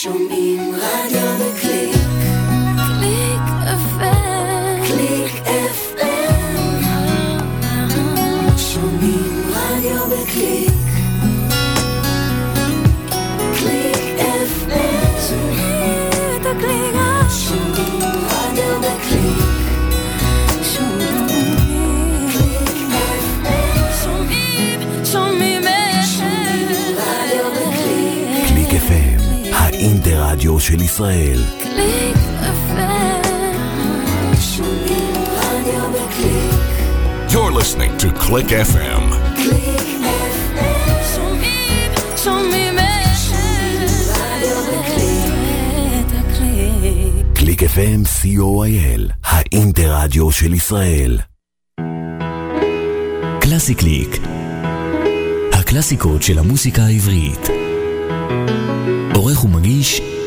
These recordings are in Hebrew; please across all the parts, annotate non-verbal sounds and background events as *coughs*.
Show me Radio האינטרדיו של ישראל. קליק FM. You're listening to Click FM. קליק FM. שומעים, שומעים. הקליק. קליק FM, co.il, האינטרדיו של ישראל. קלאסי קליק. הקלאסיקות של המוסיקה העברית. עורך ומגיש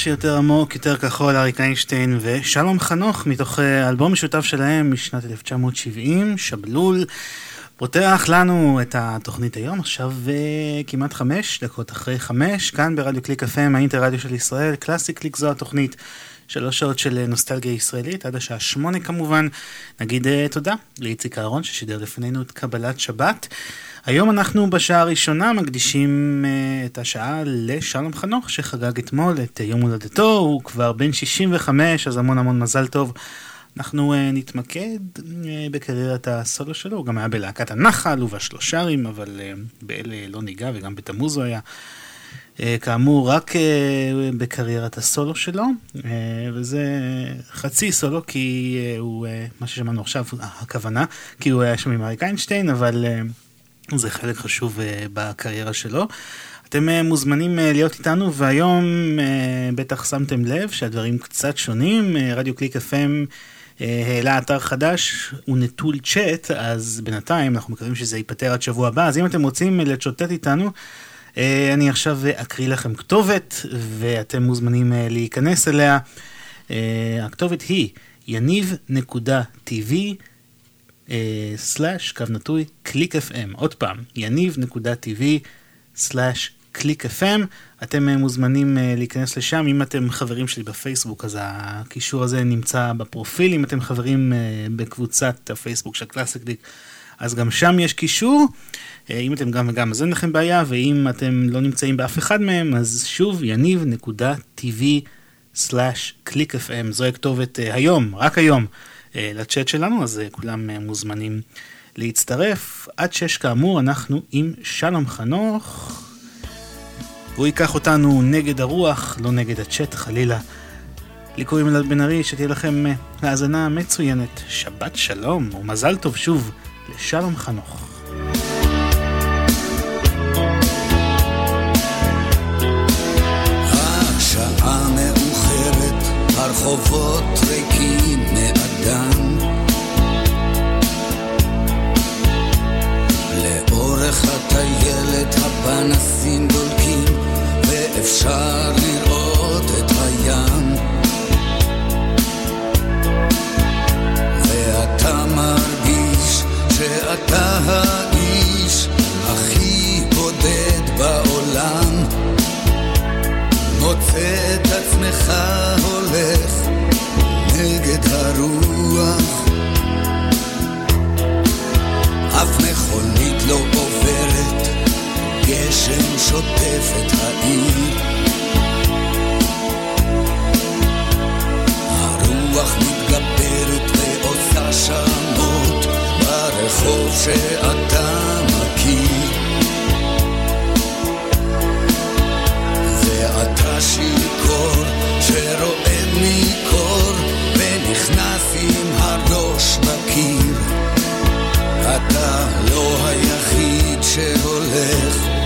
שיותר עמוק, יותר כחול, אריק איינשטיין ושלום חנוך, מתוך אה, אלבום משותף שלהם משנת 1970, שבלול. פותח לנו את התוכנית היום, עכשיו אה, כמעט חמש דקות אחרי חמש, כאן ברדיו קליק FM, האינטרדיו של ישראל, קלאסי קליק זו התוכנית. שלוש שעות של אה, נוסטלגיה ישראלית, עד השעה שמונה כמובן. נגיד תודה לאיציק אהרון ששידר לפנינו את קבלת שבת. היום אנחנו בשעה הראשונה מקדישים אה, את השעה לשלום חנוך שחגג אתמול את אה, יום הולדתו, הוא כבר בן 65 אז המון המון מזל טוב. אנחנו uh, נתמקד בקריירת הסולו שלו, הוא גם היה בלהקת הנחל ובשלושרים, אבל באלה לא ניגע וגם בתמוז הוא היה. אה, כאמור, רק אה, בקריירת הסולו שלו, אה, וזה חצי סולו, כי הוא, מה ששמענו עכשיו, הכוונה, כי הוא היה שם עם אריק איינשטיין, אבל זה חלק חשוב בקריירה שלו. אתם מוזמנים להיות איתנו, והיום בטח שמתם לב שהדברים קצת שונים. רדיו קליק FM העלה אתר חדש, הוא נטול צ'אט, אז בינתיים אנחנו מקווים שזה ייפתר עד שבוע הבא. אז אם אתם רוצים לצ'וטט איתנו, אה, אני עכשיו אקריא לכם כתובת, ואתם מוזמנים אה, להיכנס אליה. אה, הכתובת היא יניב.tv סלאש קו נטוי קליק FM. עוד פעם, יניב.tv סלאש קליק FM. אתם מוזמנים להיכנס לשם. אם אתם חברים שלי בפייסבוק, אז הקישור הזה נמצא בפרופיל. אם אתם חברים בקבוצת הפייסבוק של קלאסיק אז גם שם יש קישור. אה, אם אתם גם וגם אז אין לכם בעיה, ואם אתם לא נמצאים באף אחד מהם, אז שוב, יניב.tv/clickfm, זו הכתובת אה, היום, רק היום, אה, לצ'אט שלנו, אז כולם מוזמנים להצטרף. עד שש כאמור, אנחנו עם שלום חנוך. הוא ייקח אותנו נגד הרוח, לא נגד הצ'אט, חלילה. לי קוראים אלעד בן ארי, שתהיה לכם האזנה מצוינת. שבת שלום ומזל טוב שוב לשלום חנוך. הרחובות ריקים הטיילת הפנסים דולקים ואפשר לראות את הים. ואתה מרגיש שאתה האיש הכי בודד בעולם. מוצא את עצמך הולך נגד הרוח אף מכונית לא עוברת, גשם שוטף את העיר. הרוח מתגברת ועושה שמות ברחוב שאתה מכיר. ואתה שיכור שרועד מקור ונכנס עם הראש בקיר שהולך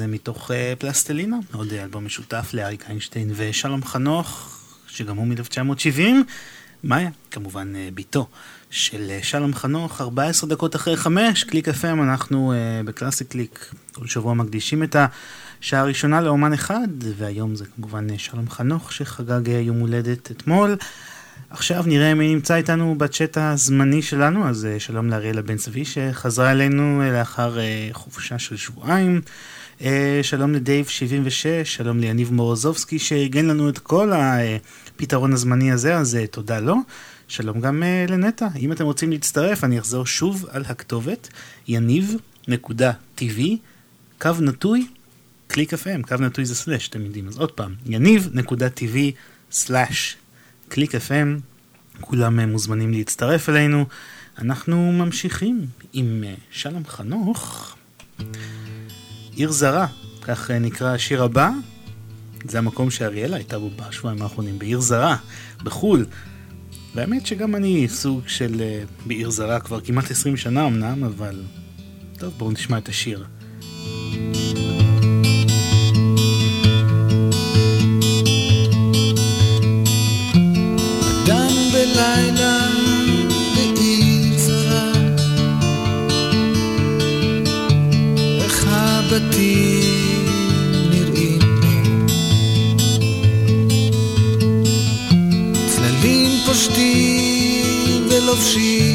מתוך אה, פלסטלינה, עוד אלבום משותף לאריק איינשטיין ושלום חנוך, שגם הוא מ-1970. מאיה, כמובן אה, בתו של אה, שלום חנוך, 14 דקות אחרי 5, קליק FM, אנחנו בקלאסי קליק, כל שבוע מקדישים את השעה הראשונה לאמן אחד, והיום זה כמובן שלום חנוך שחגג יום הולדת אתמול. עכשיו נראה מי נמצא איתנו בצ'אט הזמני שלנו, אז שלום לאריאלה בן צבי שחזרה אלינו לאחר חופשה של שבועיים. אה, שלום לדייב 76, שלום ליניב מורוזובסקי שארגן לנו את כל הפתרון הזמני הזה, אז אה, תודה לו. שלום גם אה, לנטע. אם אתם רוצים להצטרף, אני אחזור שוב על הכתובת, יניב.tv, קו נטוי, קליק FM, קו נטוי זה סלאש, אתם יודעים, אז עוד פעם, יניב.tv סלאש קליק FM, כולם מוזמנים להצטרף אלינו. אנחנו ממשיכים עם שלום חנוך. עיר זרה, כך אה, נקרא השיר הבא. זה המקום שאריאלה הייתה בו בשבועיים האחרונים, בעיר זרה, בחו"ל. והאמת שגם אני סוג של uh, בעיר זרה כבר כמעט 20 שנה אמנם, אבל... טוב, בואו נשמע את השיר. אדם בלילה בתים נראים. צללים פושטים ולובשים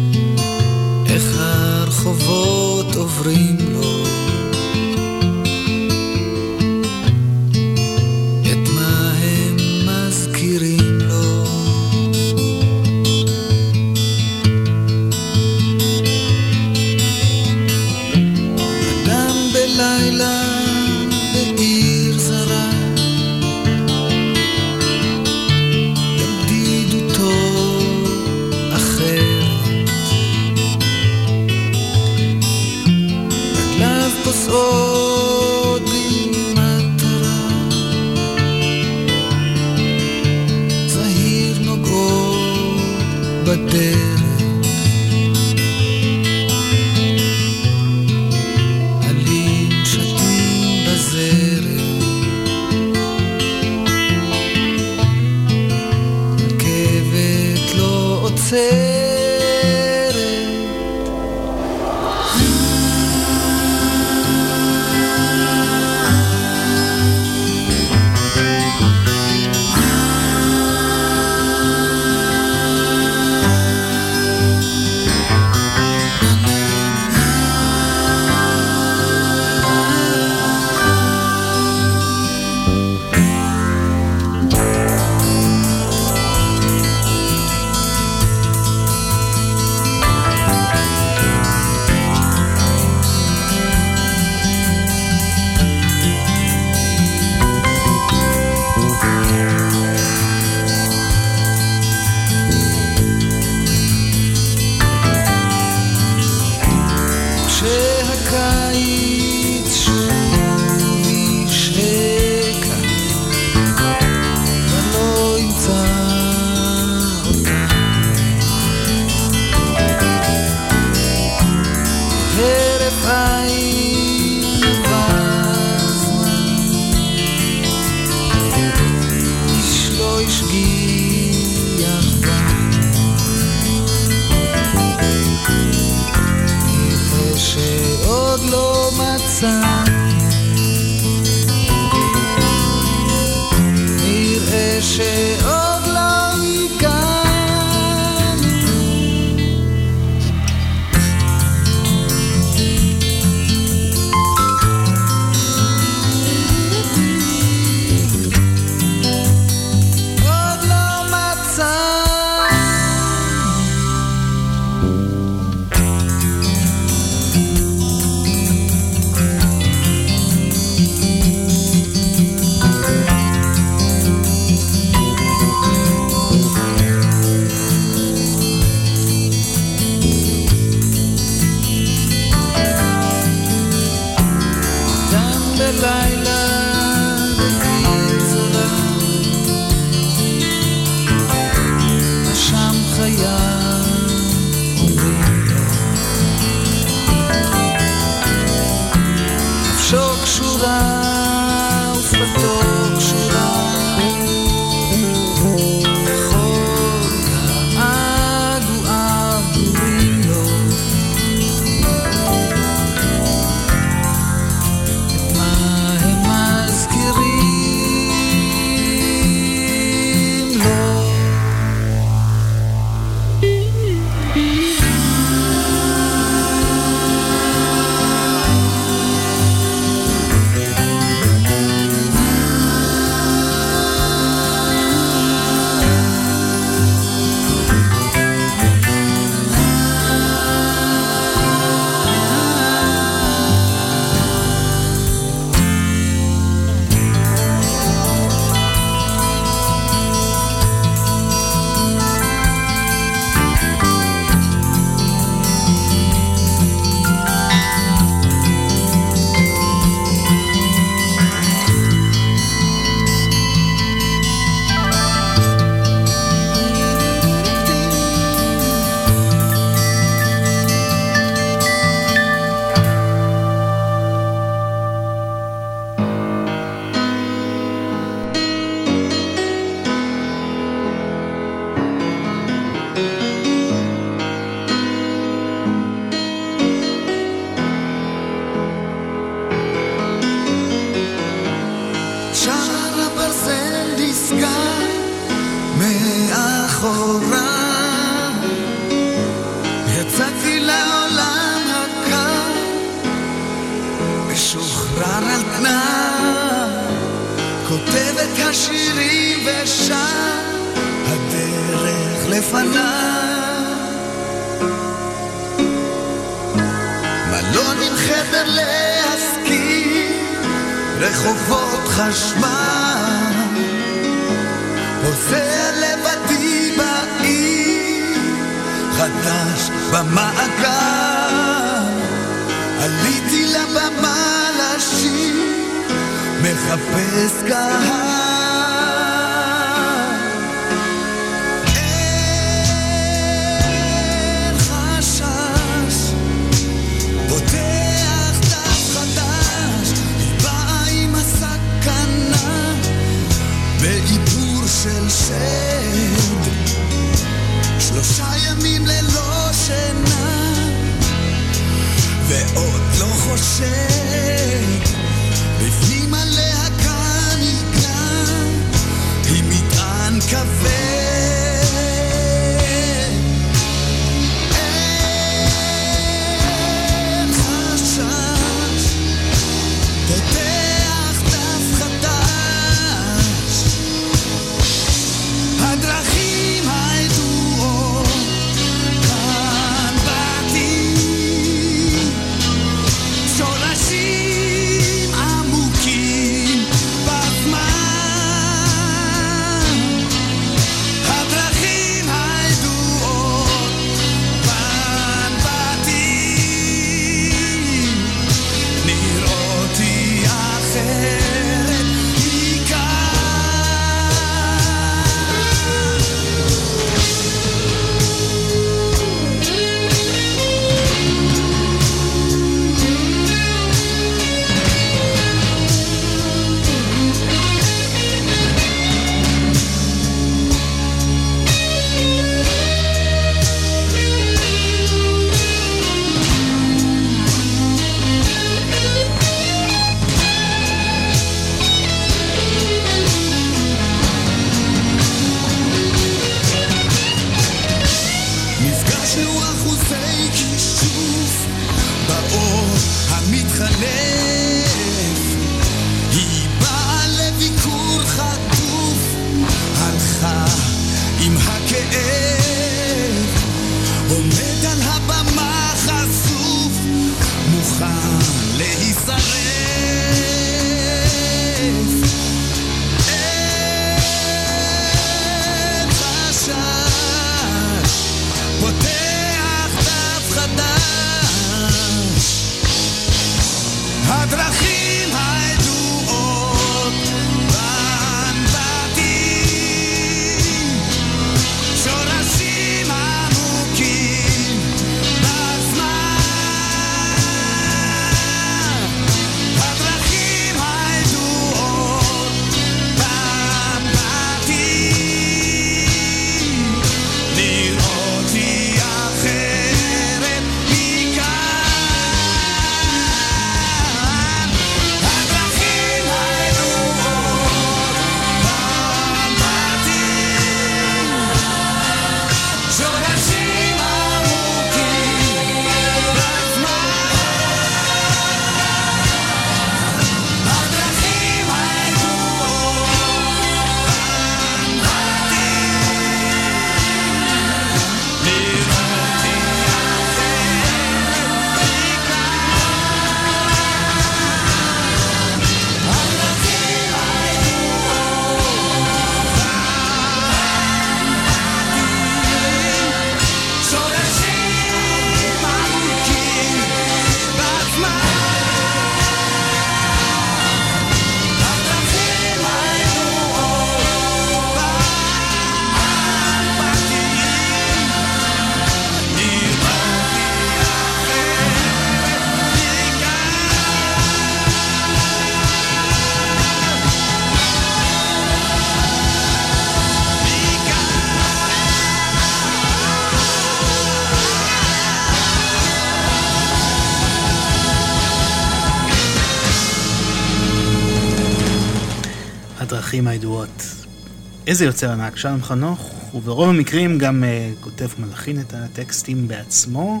איזה יוצר ענק, שלום חנוך, וברוב המקרים גם uh, כותב מלחין את הטקסטים בעצמו.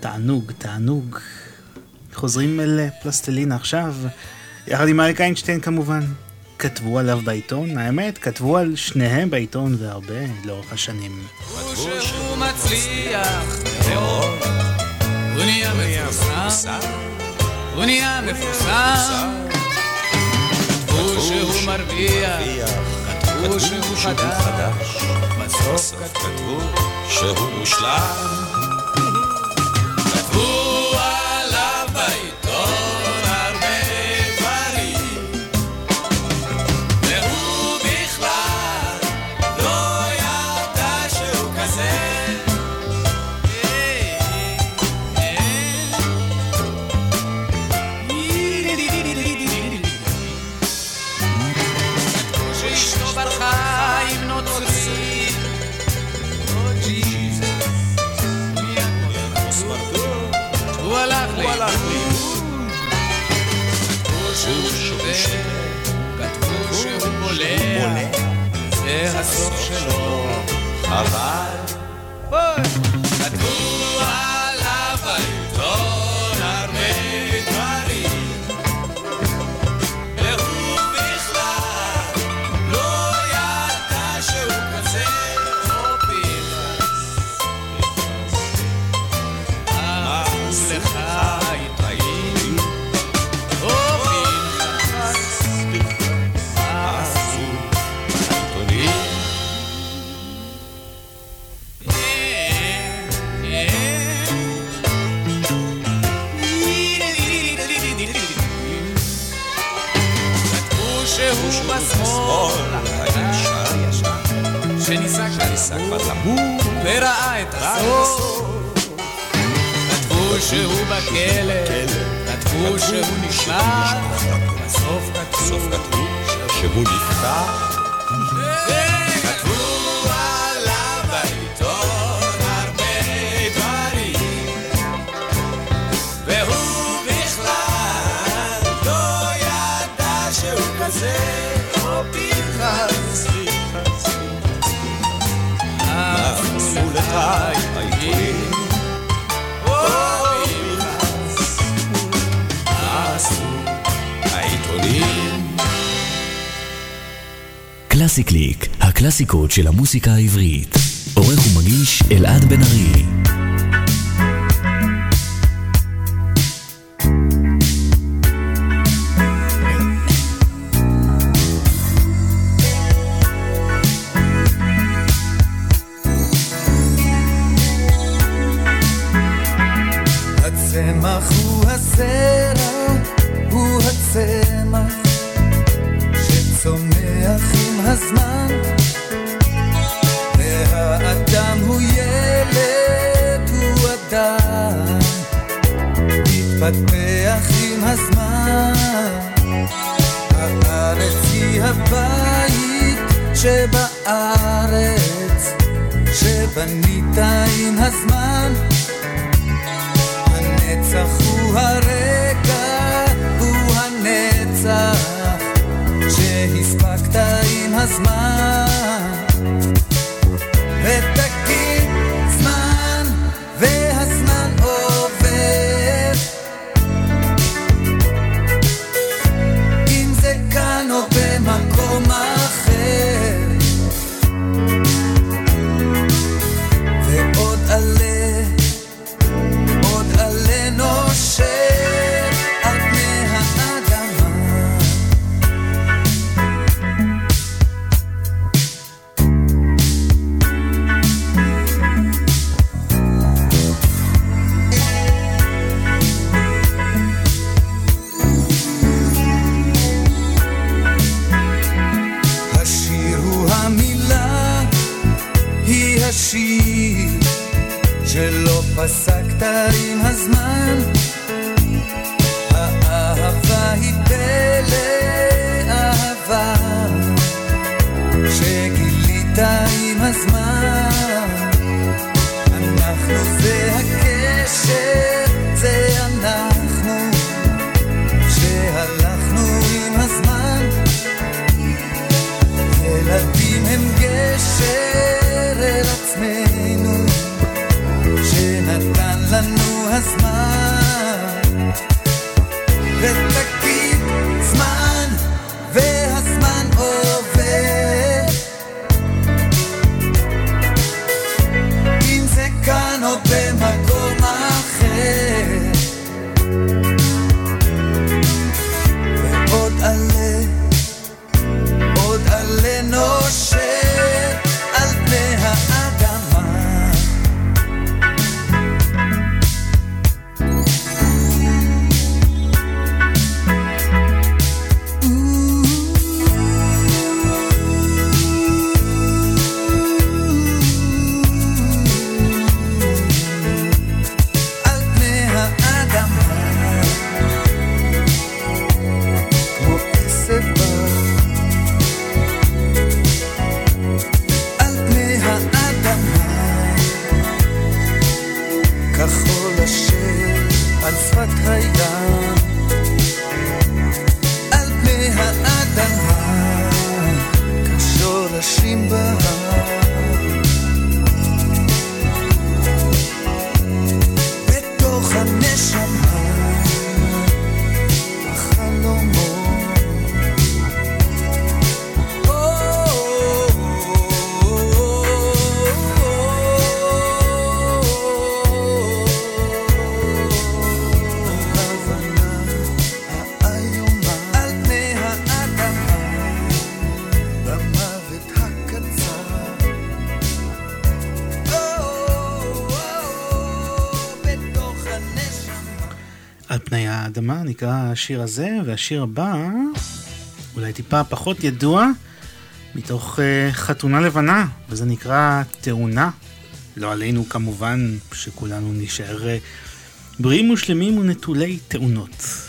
תענוג, תענוג. חוזרים אל אה, פלסטלינה עכשיו, יחד עם אריק איינשטיין כמובן. כתבו עליו בעיתון, האמת, כתבו על שניהם בעיתון והרבה לאורך השנים. הוא נהיה מפורסם, הוא נהיה מפורסם, שהוא מרוויח, כתבו שהוא חדש, בסוף כתבו שהוא מושלם. שהוא בכלא, כתבו שהוא נשלח, בסוף כתבו שהוא נפטר. קלאסי קליק, הקלאסיקות של המוסיקה העברית. עורך ומגיש אלעד בן ארי. השיר הזה, והשיר הבא, אולי טיפה פחות ידוע, מתוך uh, חתונה לבנה, וזה נקרא תאונה. לא עלינו כמובן, שכולנו נשאר uh, אה, בריאים ושלמים ונטולי תאונות.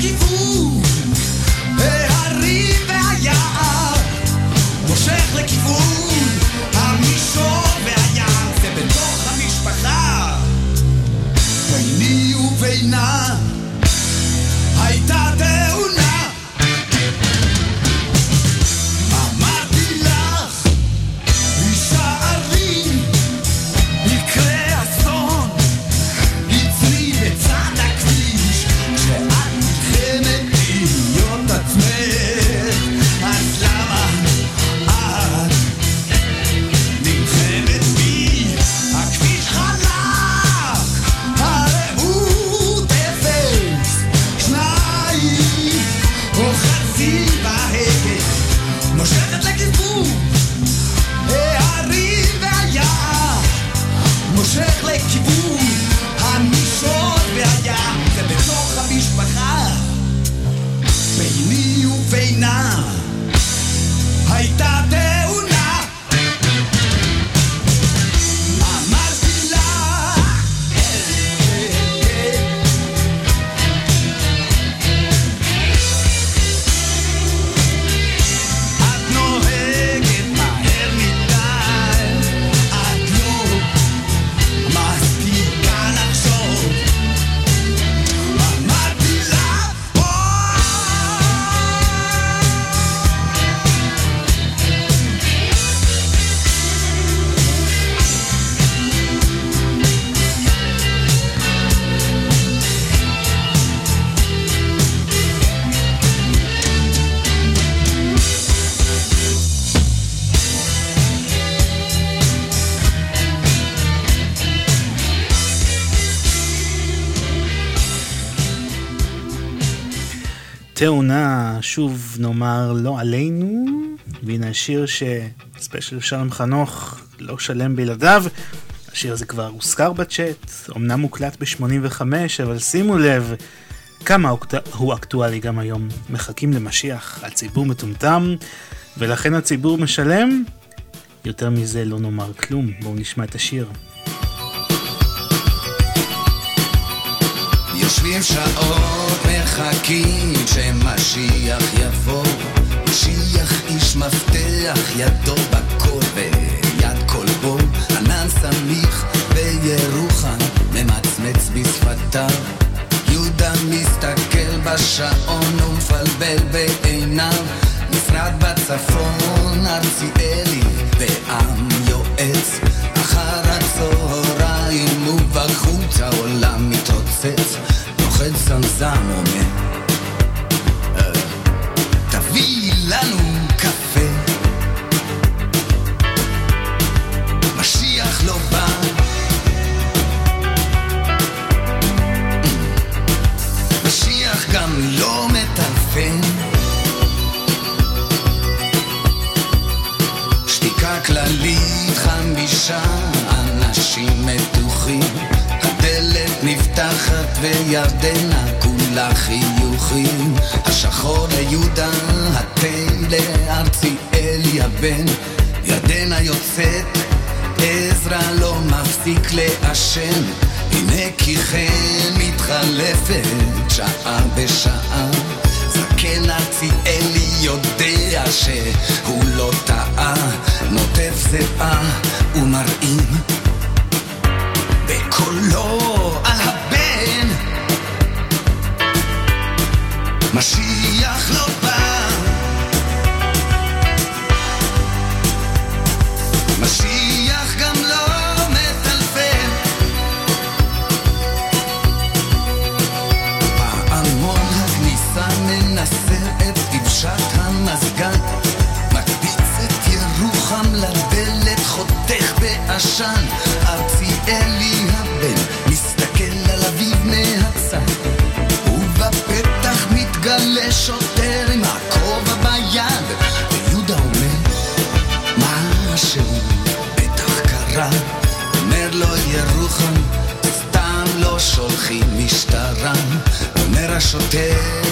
Serez-vous השיר שספיישל שלום חנוך לא שלם בלעדיו. השיר הזה כבר הוזכר בצ'אט, אמנם מוקלט ב-85, אבל שימו לב כמה הוא אקטואלי גם היום. מחכים למשיח, הציבור מטומטם, ולכן הציבור משלם. יותר מזה לא נאמר כלום, בואו נשמע את השיר. יושבים שעות, מחכים שמשיח יבוא. משיח איש מפתח, ידו בכל ויד כלבו. ענן סמיך בירוחם, ממצמץ בשפתיו. יהודה מסתכל בשעון ומפלבל בעיניו. נפרד בצפון, ארציאלי ועם יועץ. אחר הצהריים ובחוץ העולם מתרוצץ. נוחת זמזם אומר, "אה, תביא לנו שתיקה כללית, חמישה אנשים מתוחים. הדלת נפתחת וירדנה כולה חיוכים. השחור ליהודה, התה לארציאלי הבן. ירדנה יוצאת, עזרא לא מפסיק לעשן. הנה כי כן מתחלפת שעה בשעה. זקן ארציאלי יודע שהוא לא טעה, נוטף זיעה ומרעים בקולו על הבן. משיח לא בא. בעשן ארציאלי הבן מסתכל על אביו מהצד. ובפתח מתגלה שוטר עם הכובע ביד ויהודה אומר משהו בטח קרה? אומר לו ירוחם סתם לא שולחים משטרה. אומר השוטר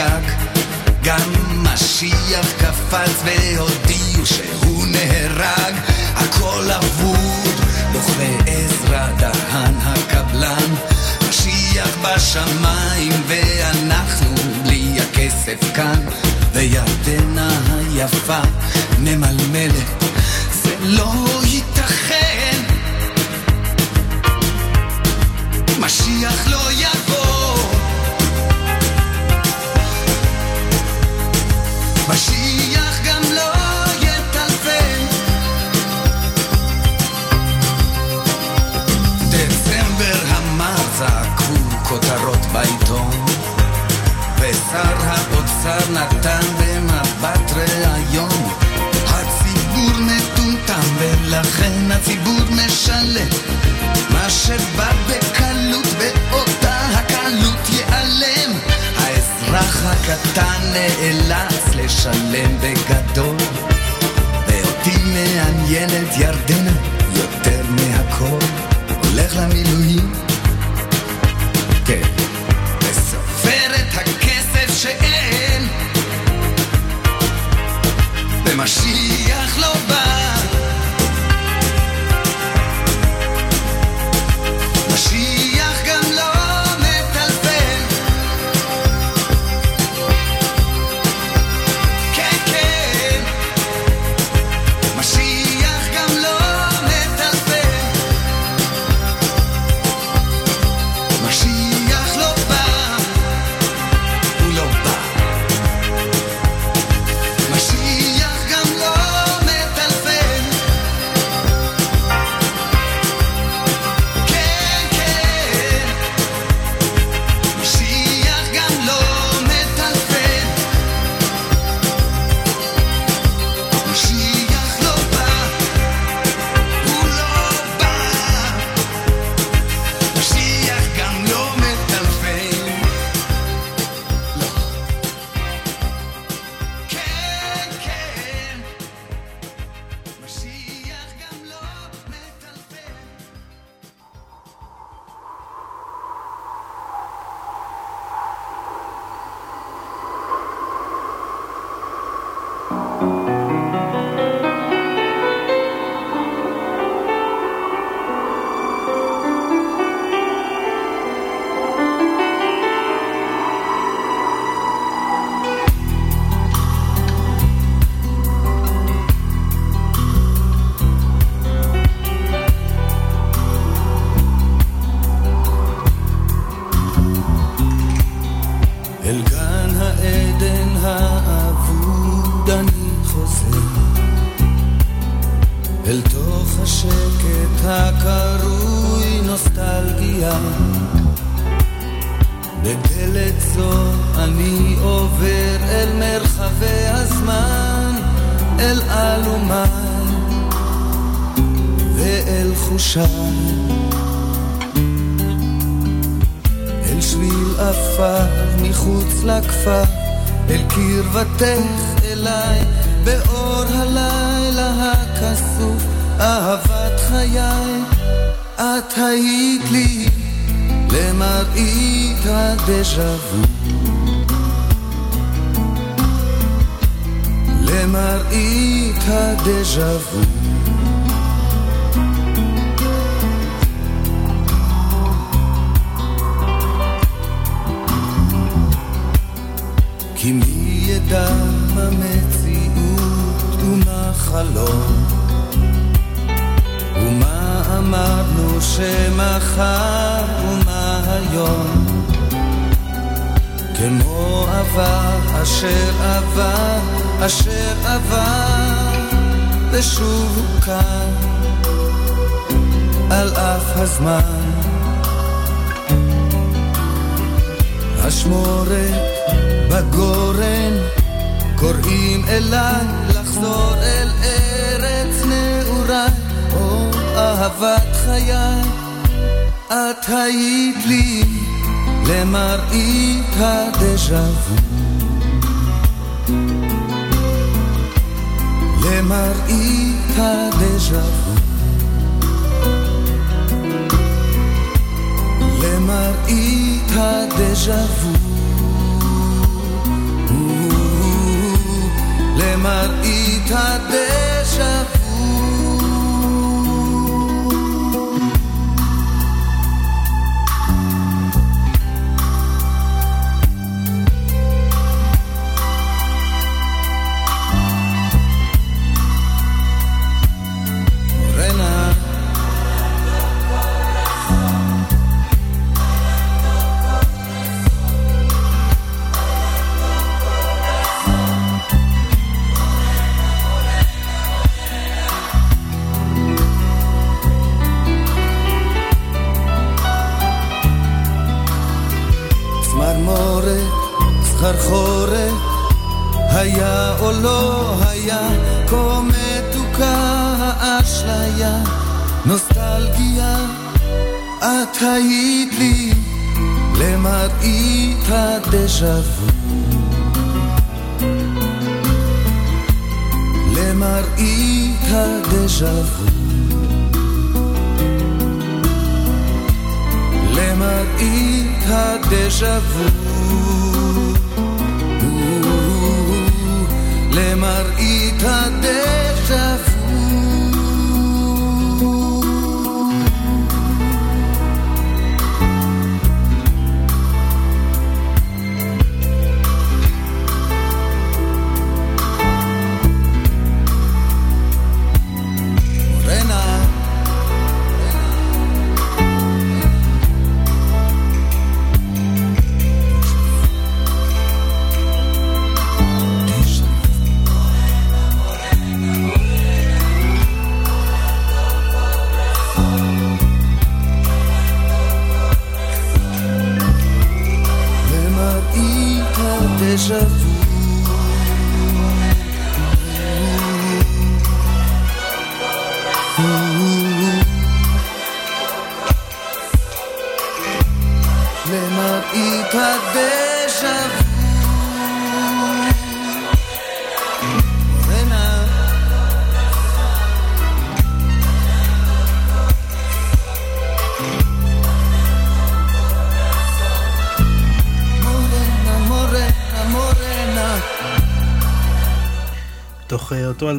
נחקק, גם משיח קפץ והודיעו שהוא נהרג, הכל אבוד, לוחמי עזרא דהן הקבלן, משיח בשמיים ואנחנו בלי הכסף כאן, וירדנה היפה ממלמלת, זה לא ייתכן, משיח לא יבוא השר נתן במבט ראיון הציבור מטומטם ולכן הציבור משלם מה שבא בקלות באותה הקלות ייעלם האזרח הקטן נאלץ לשלם בגדול ואותי מעניינת ירדנה יותר מהכל הולך למילואים כן משיח לא בא. לא היה, כה מתוקה האשליה, נוסטלגיה, את היית לי למראית הדז'ה וו. למראית הדז'ה וו. למראית הדז'ה וו. למראית הדז'ה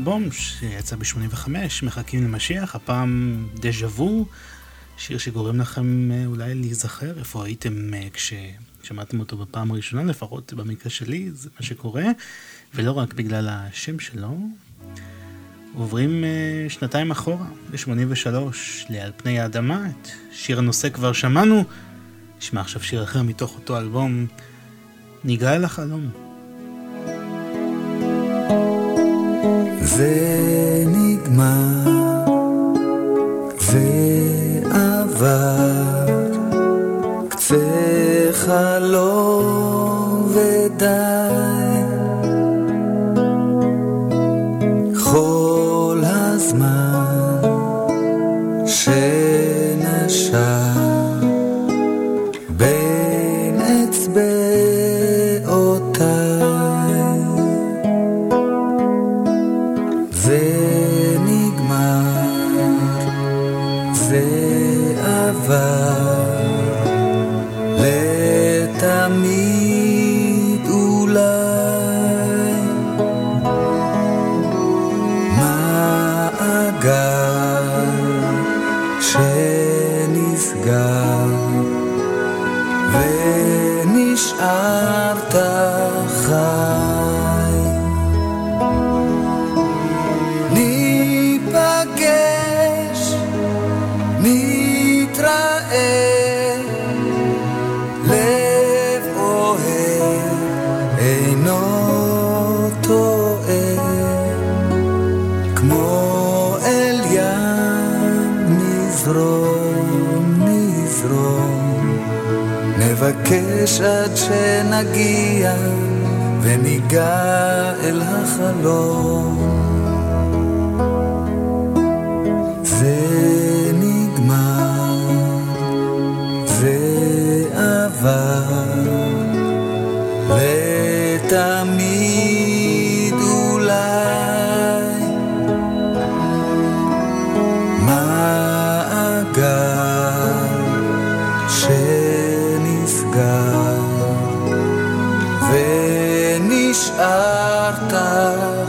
אלבום שיצא ב-85, מחכים למשיח, הפעם דז'ה וו, שיר שגורם לכם אה, אולי להיזכר איפה הייתם אה, כששמעתם אותו בפעם הראשונה, לפחות במקרה שלי, זה מה שקורה, ולא רק בגלל השם שלו. עוברים אה, שנתיים אחורה, ב-83, ל"על פני האדמה", את שיר הנושא כבר שמענו, נשמע עכשיו שיר אחר מתוך אותו אלבום, ניגע אל החלום. זה נגמר, זה עבר, קצה חלום. נבקש עד שנגיע וניגע אל החלום. артахат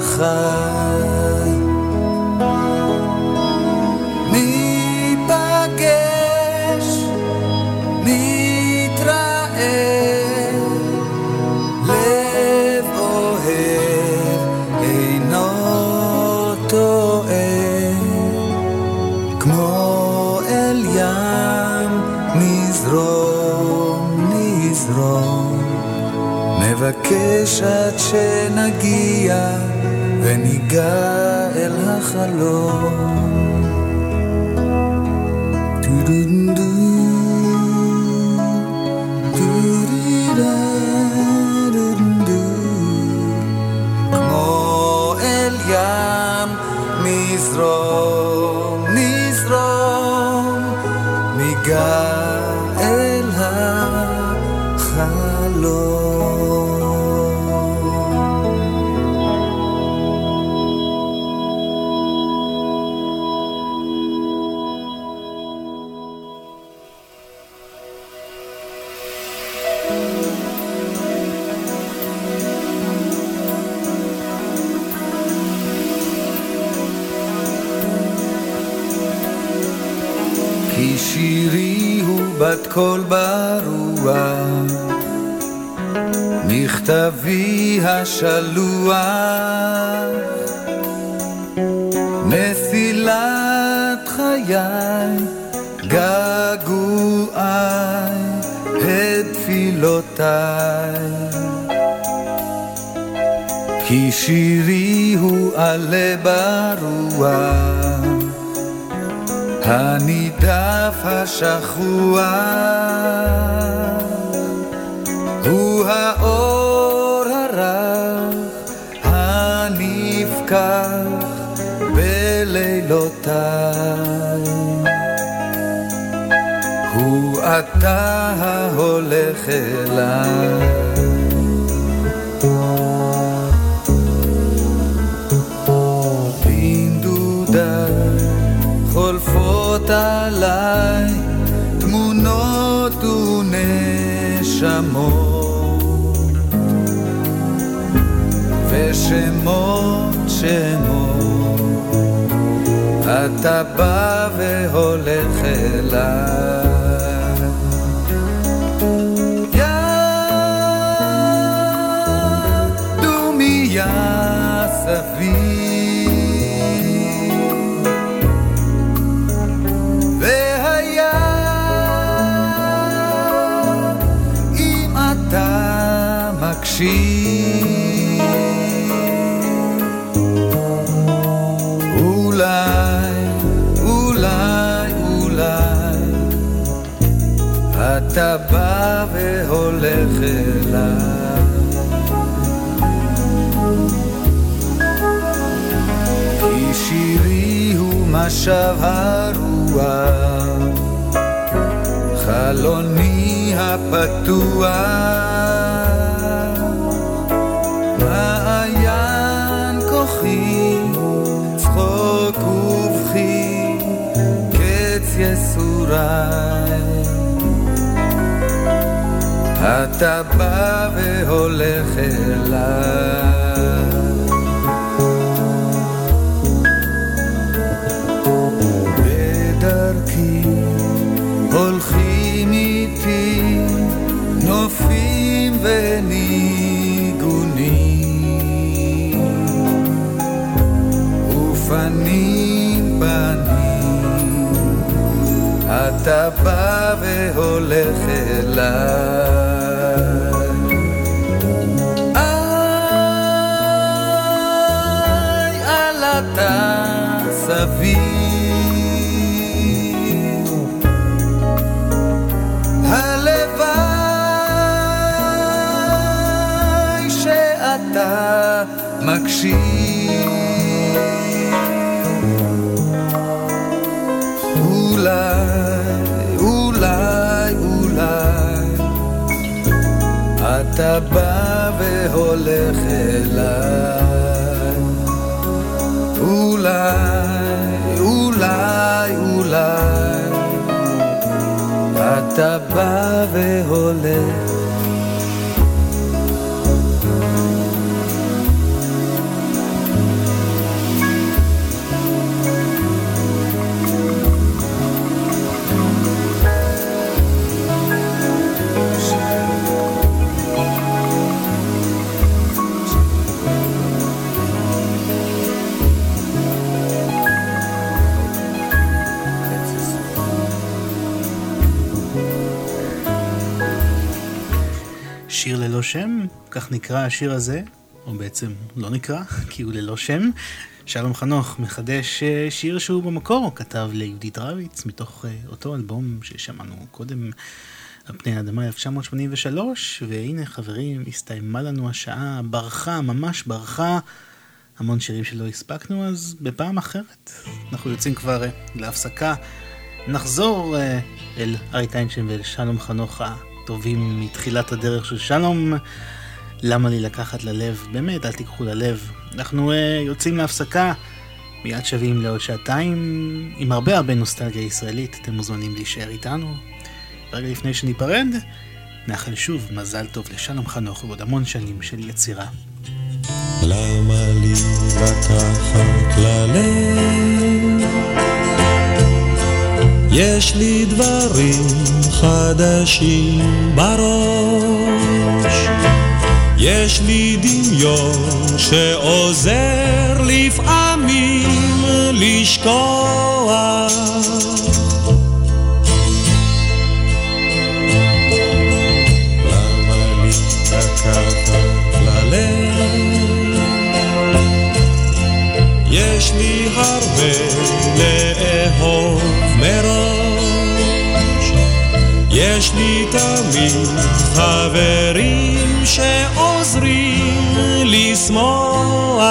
נבקש עד שנגיע וניגע אל החלום. כי שירי הוא בת קול ברוח, מכתבי השלוח, מסילת חיי, געגועי, את תפילותיי. כי שירי הוא עלה ברוח, הנידף השכוח הוא האור הרך הנפקח בלילותיי. הוא אתה ההולך אליי עליי תמונות ונשמות ושמות שמות אתה בא והולך אליי יא דומיה סביב מקשיב אולי, אולי, אולי אתה בא והולך אליי. כי שירי הוא משב הרוח, חלוני הפתוח, קץ יסוריי. אתה בא והולך אליי בדרכי הולכים איתי נופים וניגונים אתה בא והולך אליי. איי, על אתה סביב אתה בא והולך אליי. אולי, אולי, אולי. אתה בא והולך שם, כך נקרא השיר הזה, או בעצם לא נקרא, *laughs* כי הוא ללא שם. שלום חנוך מחדש אה, שיר שהוא במקור, כתב ליהודית רביץ, מתוך אה, אותו אלבום ששמענו קודם, על פני האדמה 1983, והנה חברים, הסתיימה לנו השעה, ברחה, ממש ברחה. המון שירים שלא הספקנו, אז בפעם אחרת. אנחנו יוצאים כבר uh, להפסקה. נחזור אל אריק איינשטיין ואל שלום חנוך טובים מתחילת הדרך של שלום. למה לי לקחת ללב? באמת, אל תיקחו ללב. אנחנו uh, יוצאים להפסקה, מיד שווים לעוד שעתיים, עם הרבה הרבה נוסטלגיה ישראלית, אתם מוזמנים להישאר איתנו. רגע לפני שניפרד, נאחל שוב מזל טוב לשלום חנוך ועוד המון שנים של יצירה. למה לי לקחת ללב? יש לי דברים חדשים בראש. יש לי דמיון שעוזר לפעמים לשכוח. יש לי הרבה לאהוב מראש. יש לי תמיד חברים שעוזרים לשמוח.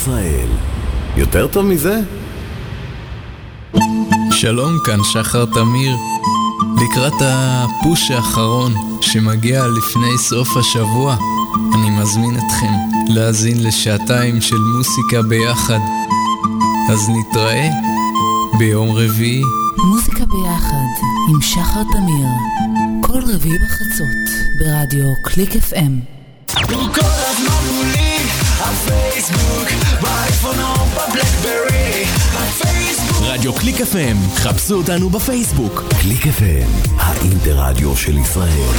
ישראל. יותר טוב מזה? שלום, כאן שחר תמיר. לקראת הפוש האחרון שמגיע לפני סוף השבוע, אני מזמין אתכם להאזין לשעתיים של מוסיקה ביחד. אז נתראה ביום רביעי. מוזיקה ביחד עם שחר תמיר, כל רביעי בחצות ברדיו קליק FM. רדיו קליק FM, חפשו אותנו בפייסבוק. קליק FM, האינטרדיו של ישראל.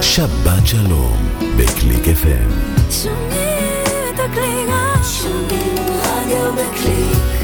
שבת שלום בקליק FM. שומעים את הקליק, שומעים רדיו בקליק.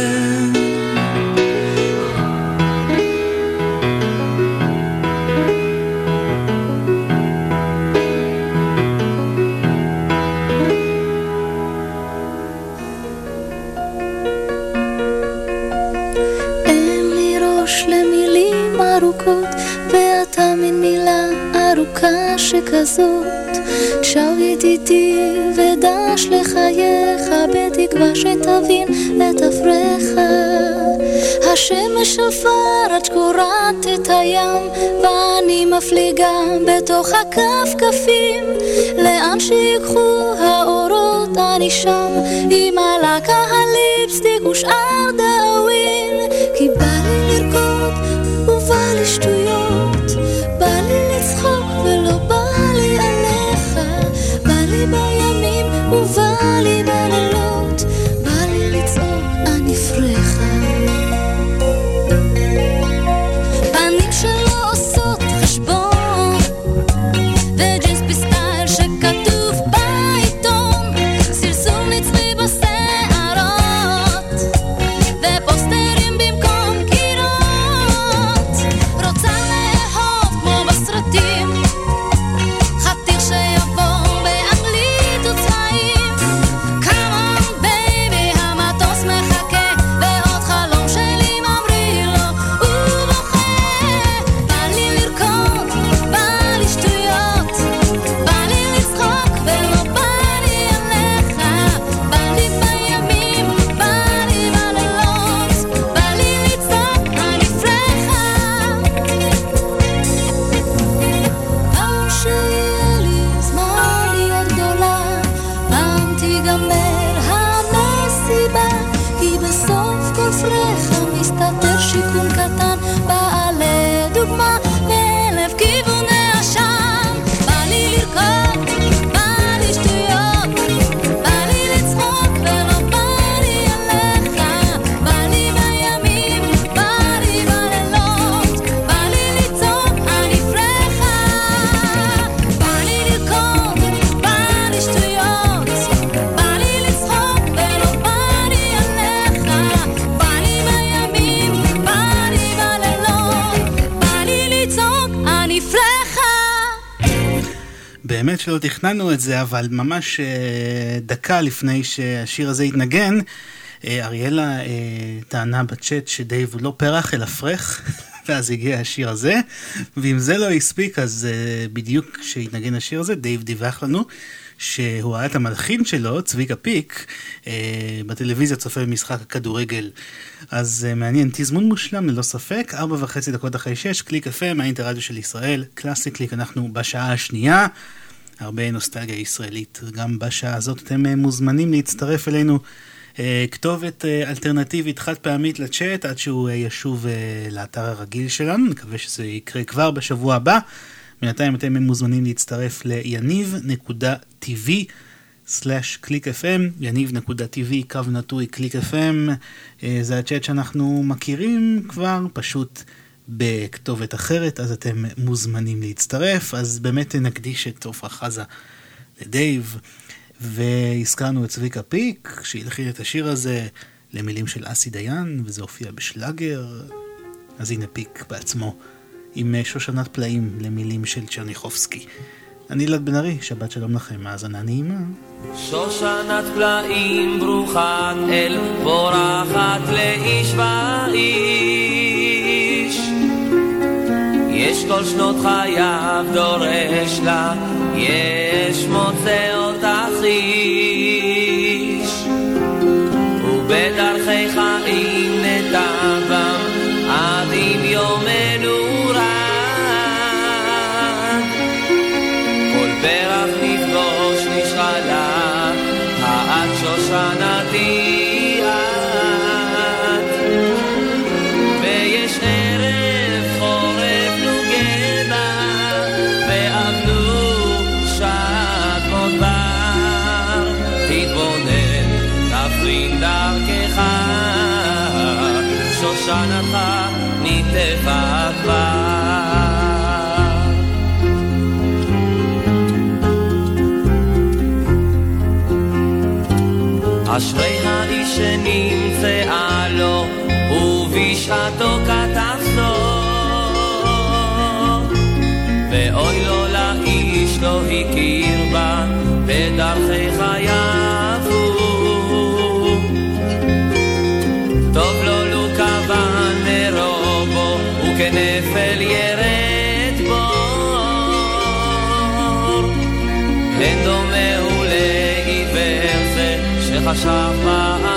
ידידי ודש לחייך, בתקווה שתבין את אפרך. השמש עפר עד שקורעת את הים, ואני מפליגה בתוך הכפכפים. לאן שיקחו האורות אני שם, עם הלקה הליפסטיק ושאר דאווין. כי בא לי לרקוד ובא לי שטויות, באמת שלא תכננו את זה, אבל ממש אה, דקה לפני שהשיר הזה התנגן, אה, אריאלה אה, טענה בצ'אט שדייב הוא לא פרח אלא פרח, *laughs* ואז הגיע השיר הזה, ואם זה לא הספיק, אז בדיוק כשהתנגן השיר הזה, דייב דיווח לנו שהוא ראה את המלחין שלו, צביקה פיק, אה, בטלוויזיה צופה במשחק הכדורגל. אז אה, מעניין, תזמון מושלם ללא ספק, ארבע וחצי דקות אחרי שש, קליק FM, האינטרדיו של ישראל, קלאסי קליק, אנחנו בשעה השנייה. הרבה נוסטלגיה ישראלית. גם בשעה הזאת אתם אה, מוזמנים להצטרף אלינו. אה, כתובת אה, אלטרנטיבית חד פעמית לצ'אט עד שהוא ישוב לאתר הרגיל שלנו, נקווה שזה יקרה כבר בשבוע הבא. בינתיים אתם מוזמנים להצטרף ליניב.tv סלאש קליק FM, יניב.tv, קו נטוי קליק FM, זה הצ'אט שאנחנו מכירים כבר, פשוט בכתובת אחרת, אז אתם מוזמנים להצטרף. אז באמת נקדיש את עפרה חזה לדייב, והזכרנו את צביקה פיק, שהלחין את השיר הזה למילים של אסי דיין, וזה הופיע בשלאגר. אז הנה פיק בעצמו, עם שושנת פלאים למילים של צ'רניחובסקי. אני אלעד בן ארי, שבת שלום לכם, האזנה נעימה. שושנת פלאים ברוכה אל בורחת לאיש ואיש יש כל שנות חייו דורש לה, יש מוצא אותך איש ובדרכי חיים אשרי האיש שנמצאה לו, ובשעתו כתב סוף. ואוי לו לאיש לא הכיר בה, בדרכי חשב מה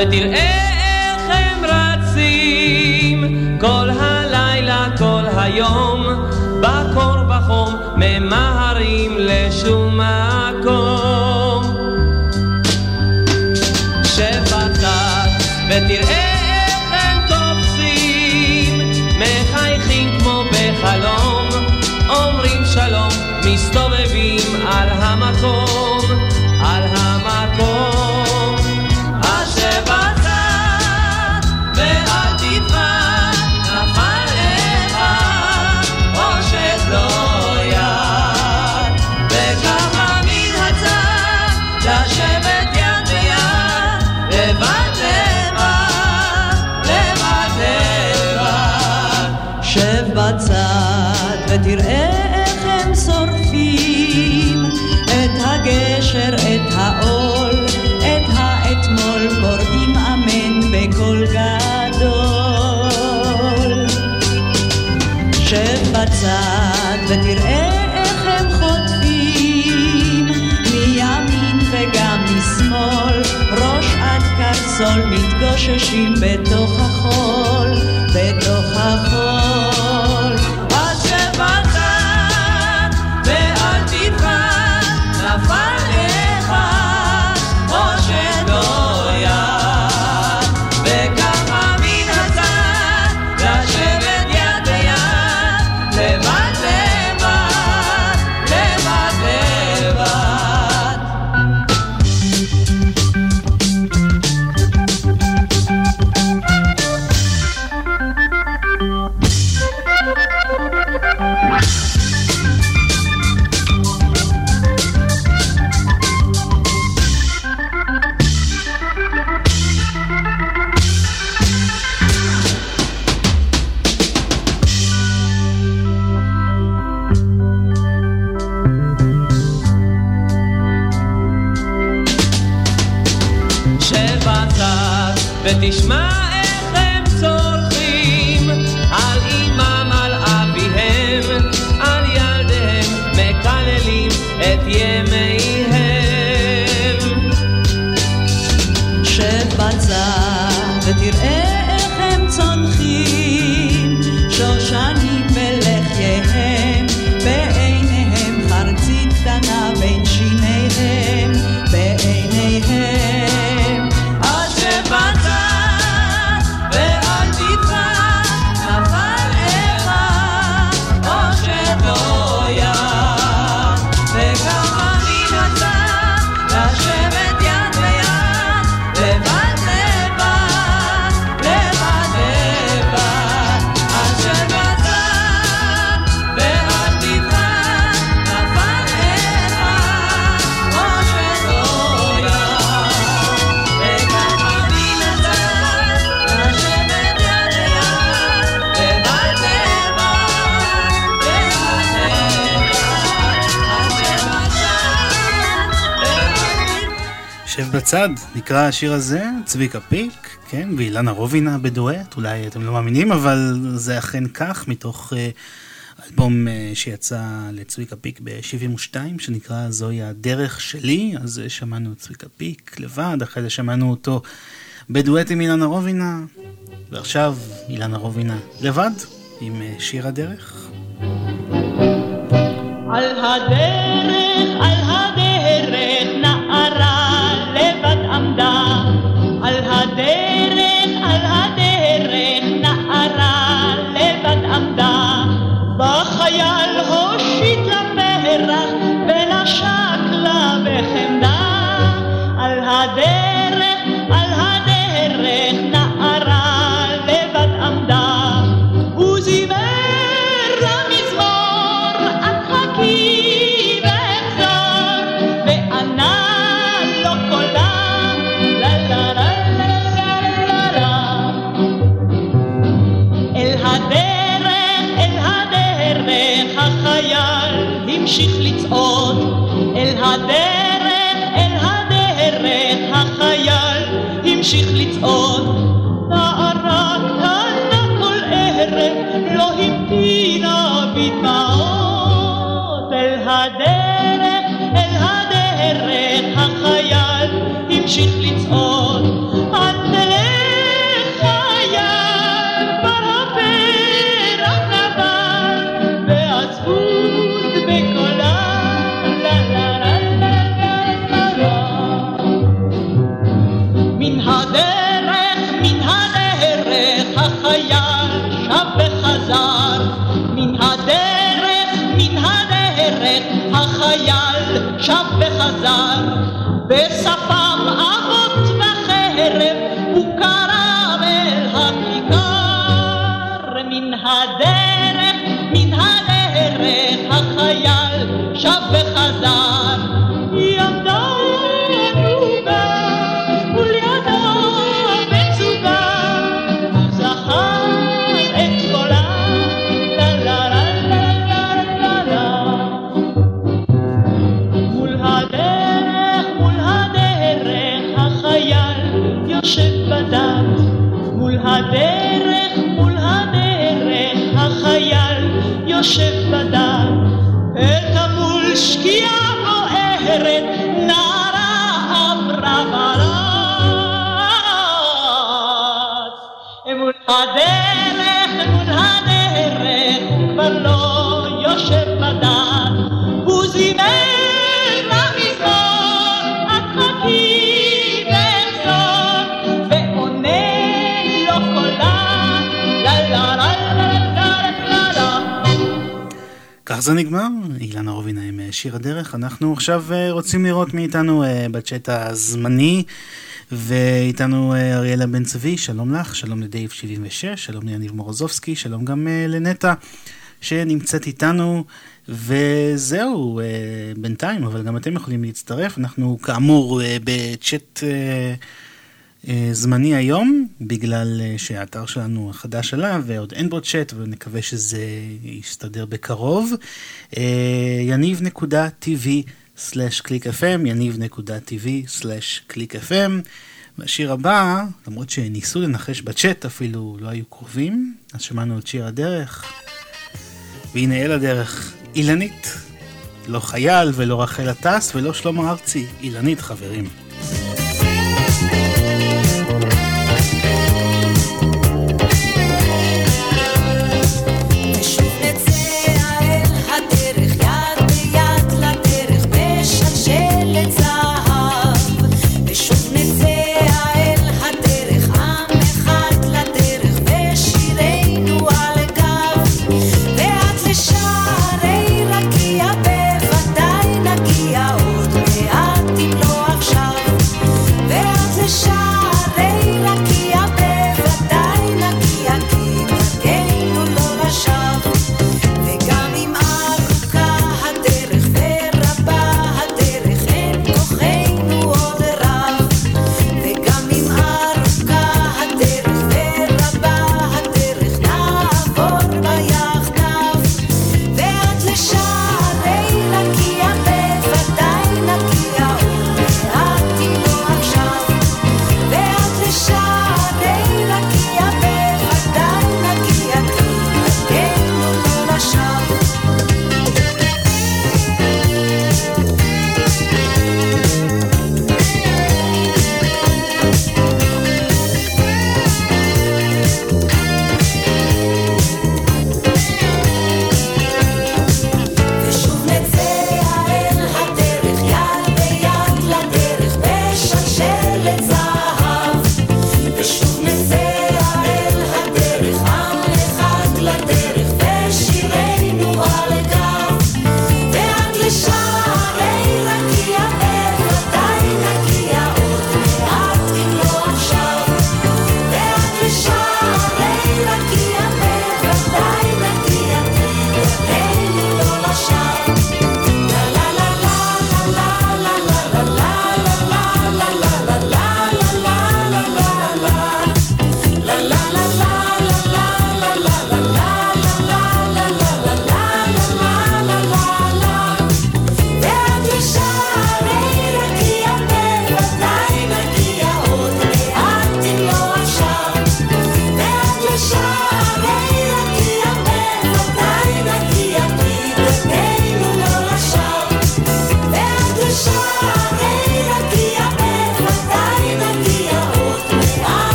ותראה איך הם רצים. כל הלילה, כל היום, בקור בחום, ממהרים לשום מקום. שב בצד ותראה איך הם קופצים, מחייכים כמו בחלום, אומרים שלום, מסתובבים על המקום, השיר הזה, צביקה פיק, כן, ואילנה רובינה בדואט, אולי אתם לא מאמינים, אבל זה אכן כך, מתוך אה, אלבום אה, שיצא לצביקה פיק ב-72, שנקרא זוהי הדרך שלי, אז uh, שמענו את צביקה פיק לבד, אחרי זה שמענו אותו בדואט עם אילנה רובינה, ועכשיו אילנה רובינה לבד, עם אה, שיר הדרך. על הדרך, על הדרך, נערה אחת עמדה על הדרך, על הדרך, נערה לבד עמדה. בא חייל הושיט לה פרח ונשק לה בחמדה. cabeça נשב בדד, את המול שקיעה בוערת, נערה עברה ברד. אמון הדרך זה נגמר, אילנה רובינה עם אה, שיר הדרך. אנחנו עכשיו אה, רוצים לראות מי איתנו אה, בצ'אט הזמני, ואיתנו אריאלה בן צבי, שלום לך, שלום לדייב 76, שלום ליניב מורוזובסקי, שלום גם לנטע שנמצאת איתנו, וזהו בינתיים, אבל גם אתם יכולים להצטרף. אנחנו כאמור בצ'אט... אה, זמני היום, בגלל אה, שהאתר שלנו החדש עלה ועוד אין בו צ'אט ונקווה שזה יסתדר בקרוב. אה, יניב.tv/clickfm, יניב.tv/clickfm. והשיר הבא, למרות שניסו לנחש בצ'אט אפילו לא היו קרובים, אז שמענו את שיר הדרך. והנה אל הדרך, אילנית. לא חייל ולא רחל הטס ולא שלמה ארצי, אילנית חברים. thank you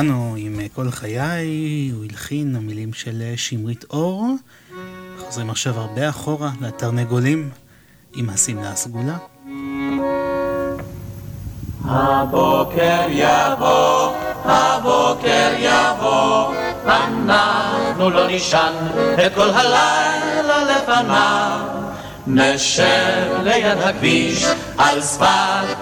טולדנו עם אה, כל חיי, הוא הלחין המילים של אה, שמרית אור. חוזרים עכשיו הרבה אחורה לתרנגולים עם השמלה הסגולה. הבוקר יבוא, הבוקר יבוא, אנחנו לא נישן את כל הלילה לפניו. נשב ליד הכביש, על שפת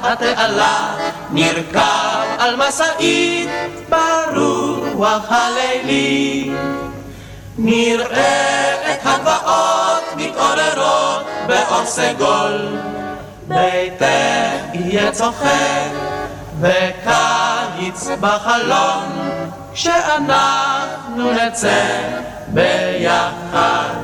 התעלה, נרכב על משאית ברוח הלילי. נראה את הגבעות מתעוררות באור סגול, ביתך יהיה צוחק וקיץ בחלון, כשאנחנו נצא ביחד.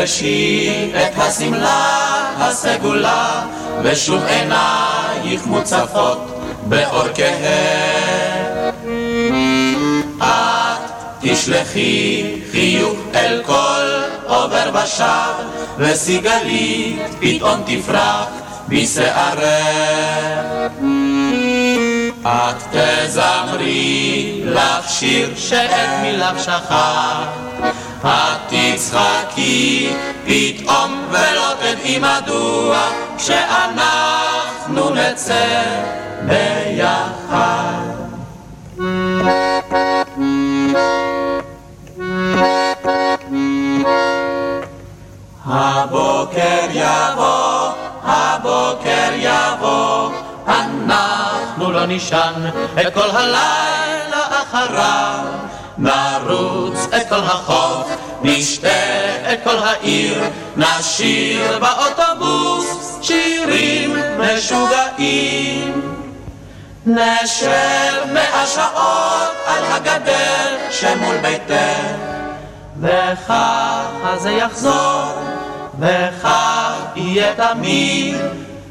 תלבשי את השמלה הסגולה, ושוב עינייך מוצפות באור כהה. את תשלחי חיוך אל כל עובר ושב, וסיגלית פתאום תפרח בשערך. את תזמרי לך שיר שאת מילך שכח, את תצחקי פתאום ולא תדעי מדוע, כשאנחנו נצא ביחד. הבוקר יבוא, הבוקר יבוא, לא נישן את כל הלילה אחריו. נרוץ את כל החוף, נשתה את כל העיר, נשיר באוטובוס שירים משוגעים. נשב מאה שעות על הגדר שמול ביתך, וככה זה יחזור, וכך יהיה תמיד,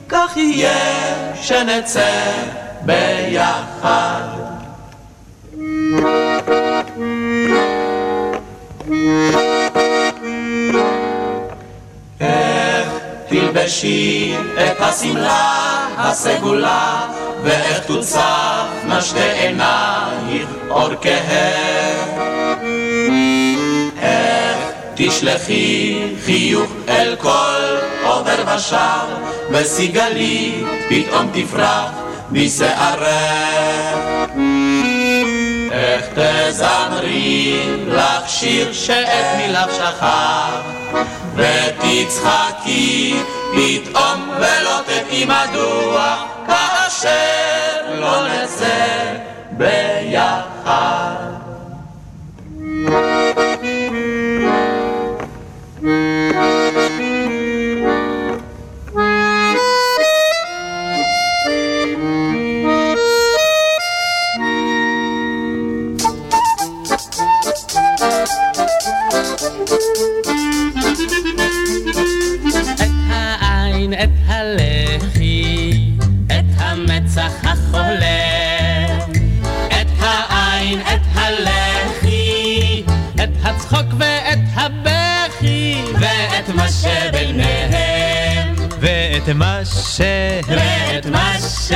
כך יהיה שנצא ביחד. איך תלבשי את השמלה הסגולה, ואיך תוצפנה שתי עינייך אורכיהם. איך תשלחי חיוך אל כל עובר ושב, וסיגלית פתאום תפרח בשערך. איך תזמרי לך שיר שאת מילך שכח, ותצחקי פתאום ולא תדעי מדוע, כאשר לא נצא ביחד. העין, את הלחי, את המצח החולם. את העין, את הלחי, את הצחוק ואת הבכי, ואת מה שביניהם. ואת מה ש... ואת מה ש...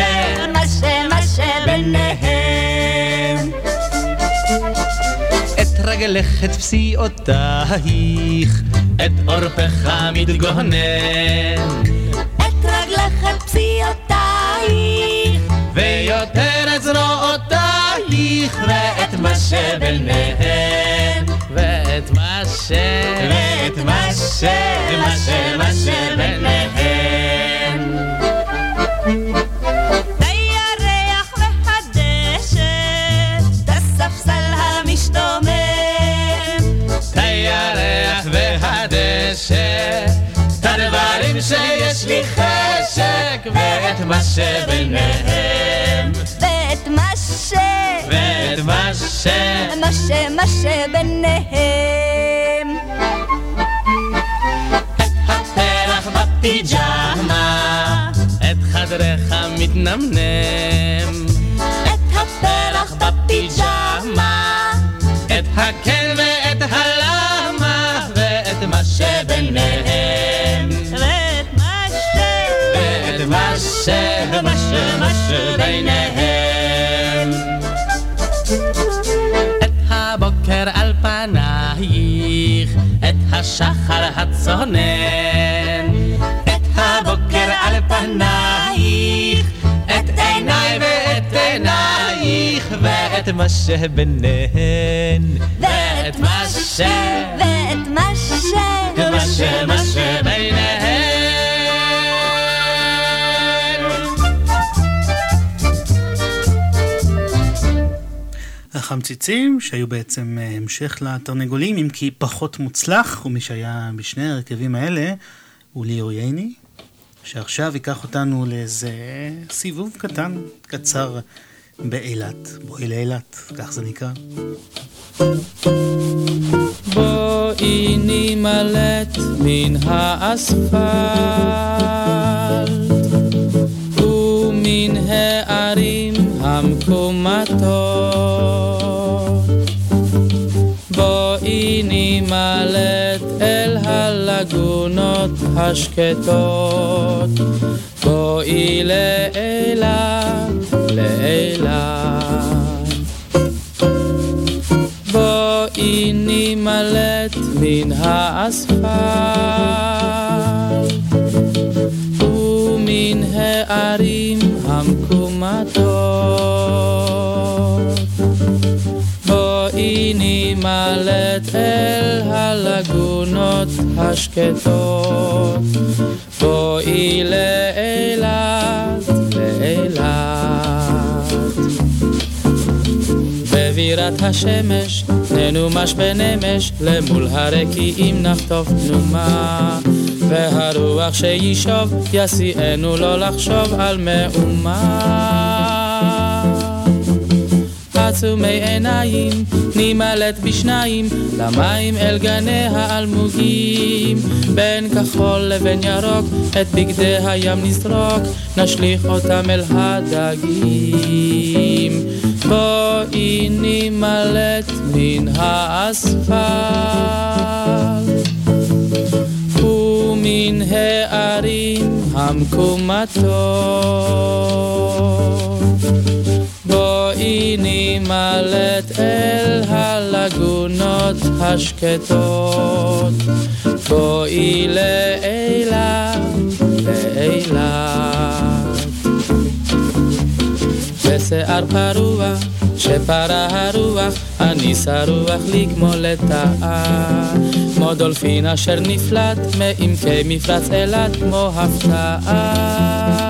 מה ש... מה שביניהם. רגלך, את פסיעותייך, את עורפך מתגונן. את רגלך, את פסיעותייך, ויותר את זרועותייך, ואת מה שביניהם. ואת מה ש... ואת מה ש... מה ש... מה שביניהם. הדברים שיש לי חשק, ואת מה שביניהם. ואת מה ש... ואת מה ש... מה ש... מה שביניהם. פרח בפיג'מה, את חדרך מתנמנם. את הפרח בפיג'מה, את הכן ואת הלמה, ואת מה שביניהם. ש... מה ש... מה שביניהם. את הבוקר על פנייך, את השחר הצונן. את הבוקר על פנייך, את עיניי ואת עינייך, ואת מה שביניהן. ואת מה ש... ואת מה ש... מה ש... מה שביניהן. החמציצים, שהיו בעצם אה, המשך לתרנגולים, אם כי פחות מוצלח, ומי שהיה בשני ההרכבים האלה הוא ליאור ייני, שעכשיו ייקח אותנו לאיזה סיבוב קטן, קצר, באילת. בואי לאילת, כך זה נקרא. בואי נימלט מן האספלט ומן הערים המקומטות נימלט אל הלגונות השקטות. בואי לאילת, לאילת בואי נימלט מן האספלט ומן הערים המקומטות נימלט אל הלגונות השקטות בואי לאילת, לאילת בבירת השמש, ננומש בנמש, למול הרקיעים נחטוף תנומה. והרוח שישוב, יסיענו לא לחשוב על מאומה. עצומי עיניים, נימלט בשניים, למים אל גני האלמוגים. בין כחול לבין ירוק, את בגדי הים נזרוק, נשליך אותם אל הדגים. בואי נימלט מן האספלט, ומן הערים המקומטות. בואי נימלט אל הלגונות השקטות, בואי לאילת, לאילת. בשיער פרוע, שפרה הרוח, אני שרוח לי כמו לטאה. כמו דולפין אשר נפלט מעמקי מפרץ אילת כמו הפתעה.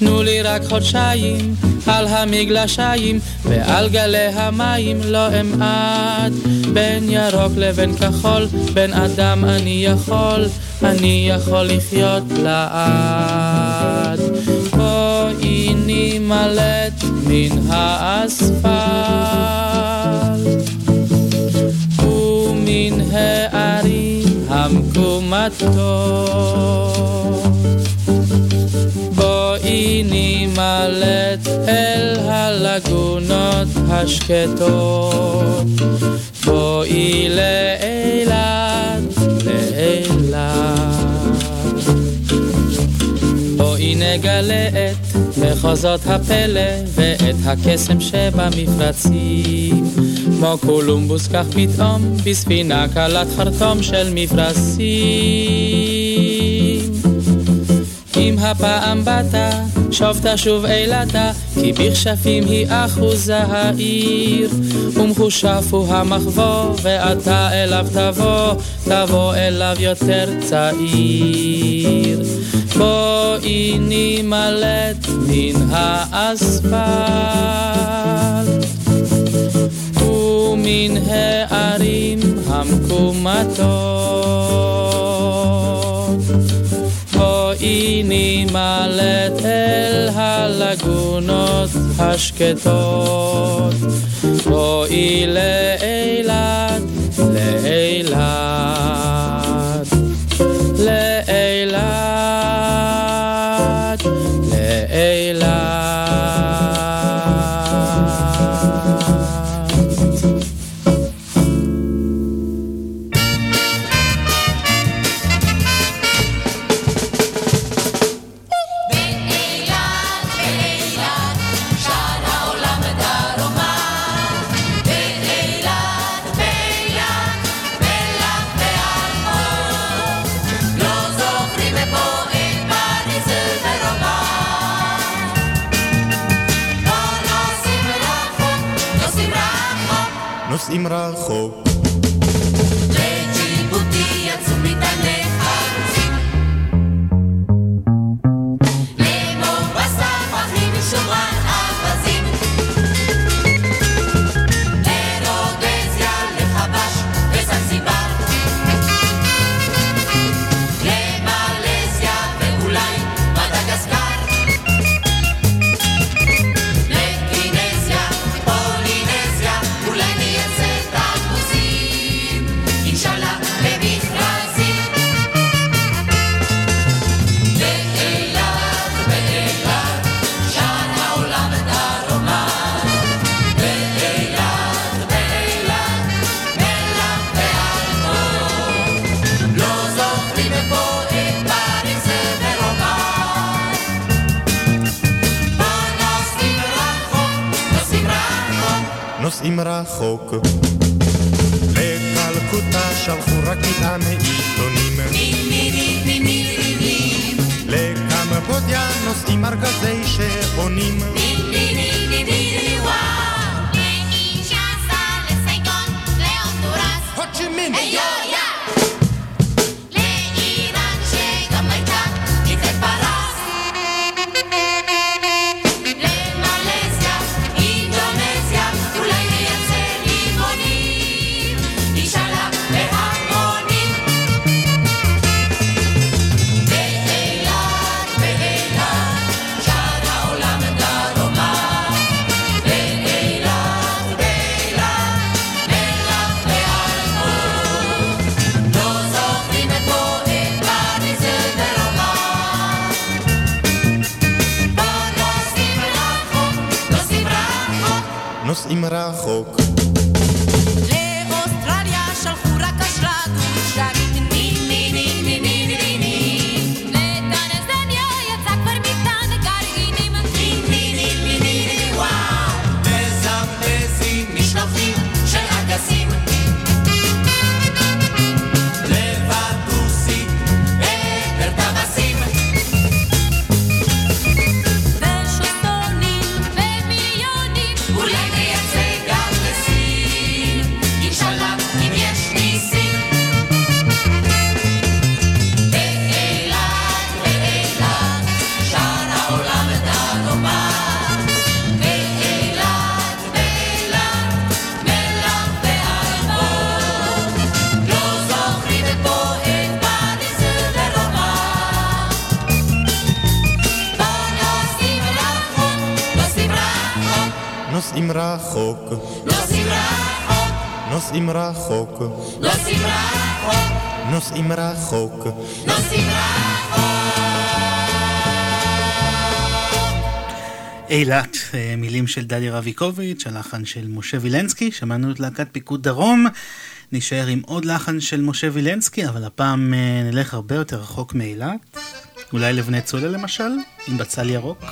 תנו לי רק חודשיים על המגלשיים ועל גלי המים לא אמעט בין ירוק לבין כחול בין אדם אני יכול אני יכול לחיות לעד. בואי נימלט מן האספלט ומן הערים המקומטות בואי נימלט אל הלגונות השקטות. בואי לאילת, לאילת. בואי נגלה את מחוזות הפלא ואת הקסם שבמפרצים. כמו קולומבוס כך פתאום בספינה קלת חרטום של מפרשים אם הפעם באת, שוב תשוב אילתה, כי בכשפים היא אחוזה העיר. ומחושף הוא המחבוא, ואתה אליו תבוא, תבוא אליו יותר צעיר. בואי נימלט מן האספלט, ומן הערים המקומטות. נימלט אל הלגונות השקטות. בואי לאילת, לאילת, אילת, אה, מילים של דלי רביקוביץ', הלחן של משה וילנסקי, שמענו את להקת פיקוד דרום, נישאר עם עוד לחן של משה וילנסקי, אבל הפעם אה, נלך הרבה יותר רחוק מאילת, אולי לבני צולה למשל, עם בצל ירוק.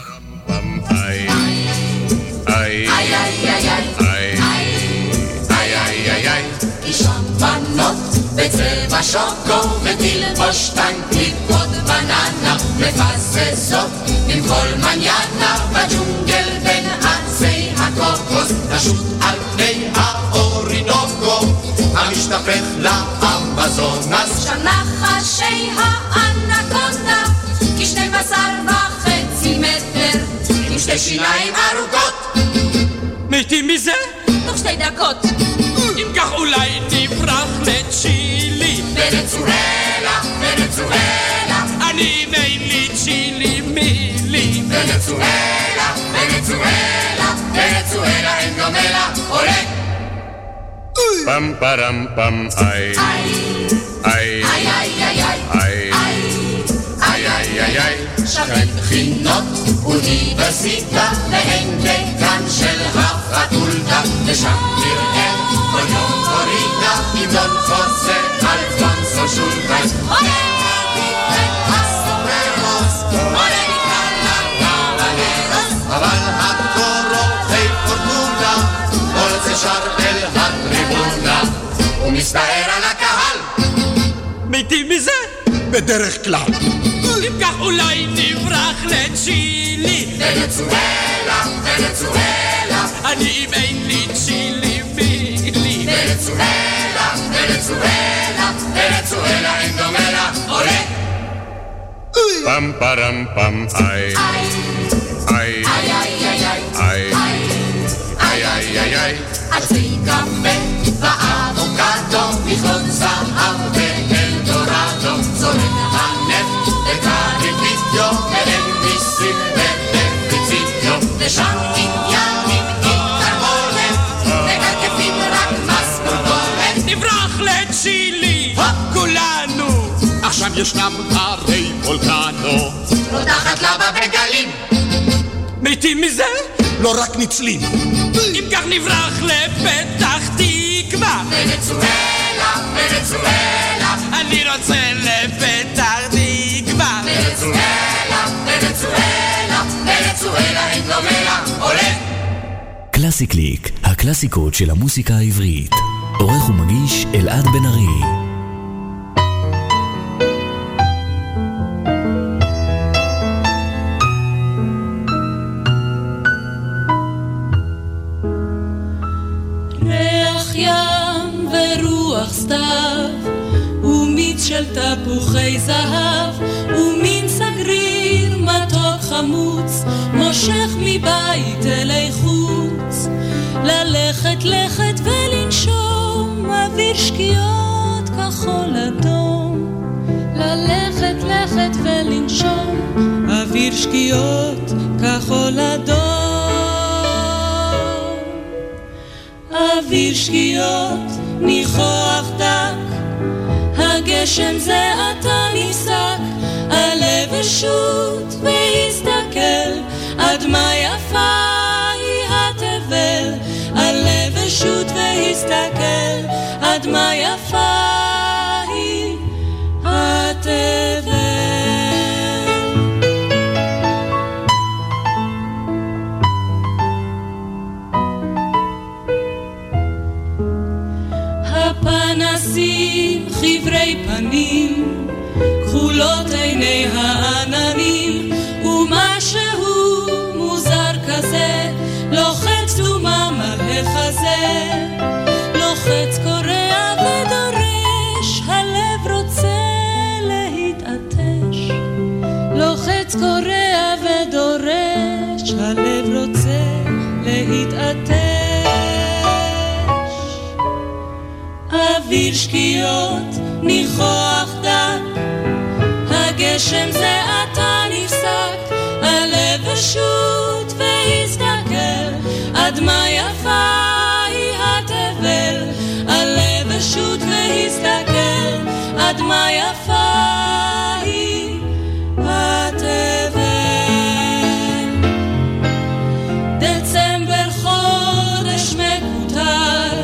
בצבע שוקו ותלבוש קליפות בננה מפססות. עם כל מניאנה בג'ונגל בין עצי הקוקוס נשוט על פני האורינוקו המשתפך לאמזונס שנחשי האנקונדה כשני בשר וחצי מטר עם שתי שיניים ארוכות. מתים מזה? תוך שתי דקות. אם כך אולי נברח לצ'ילי. ונצואלה, ונצואלה אני אם ונצואלה, ונצואלה, ונצואלה אין דומה לה עולה פם פרם פם איי, איי, איי איי איי איי איי, איי, איי, איי, איי. שווים בחינות אוניברסיטה והן דקן של החתולתה ושם נראה כל יום קורינה המנון חוזר אלפונסו שולטייס עולה כל זה שר אל הטריבונה ומסתער על הקהל. מתים מזה? בדרך כלל. אם כך אולי נברח לצ'ילי. ונצואלה, ונצואלה. אני אם אין לי צ'ילי מילי ונצואלה, ונצואלה, ונצואלה אין דומה לה. עולה. פם פרם פם איי, איי, איי איי איי. איי. איי, איי, איי, איי. עצי קפה ואבוקדו, מכלול זהב ואלדורדו, זורם הנפט וקריבידיו, ואין מיסים ובנפיצידיו, ושם עניינים עם תרמולת, מקרקפים רק משכורתולת. נברח לצ'ילי כולנו עכשיו ישנם הרי וולקנו רותחת לבה בגלים, מתים מזה? לא רק ניצלים. אם כך נברח לפתח תקווה. ונצואלה, ונצואלה, אני רוצה לפתח תקווה. ונצואלה, ונצואלה, ונצואלה אין דומה לה עולה. קלאסי קליק, הקלאסיקות של המוסיקה העברית. עורך ומגיש אלעד בן ארי. ורוח סתיו, ומיץ של תפוחי זהב, ומין סגריר מתוק חמוץ, מושך מבית אלי חוץ. ללכת לכת ולנשום, אוויר שקיעות כחול אדום. ללכת לכת ולנשום, אוויר שקיעות כחול אדום. אוויר שקיעות, ניחוח דק, הגשם זה עתה נסדק, עלה ושוט והסתכל, אדמה מה יפה היא התבל, עלה ושוט והסתכל, עד יפה כחולות עיני העננים, ומשהו מוזר כזה, לוחץ תומם על החזה, לוחץ קורע ודורש, הלב רוצה להתעטש. לוחץ קורע ודורש, הלב רוצה להתעטש. אוויר שקיעות, ניחוח הגשם זה עתה נפסק, הלב פשוט והסתכל, עד מה יפה היא התבל, הלב פשוט והסתכל, עד מה יפה היא. דצמבר חודש מקוטר,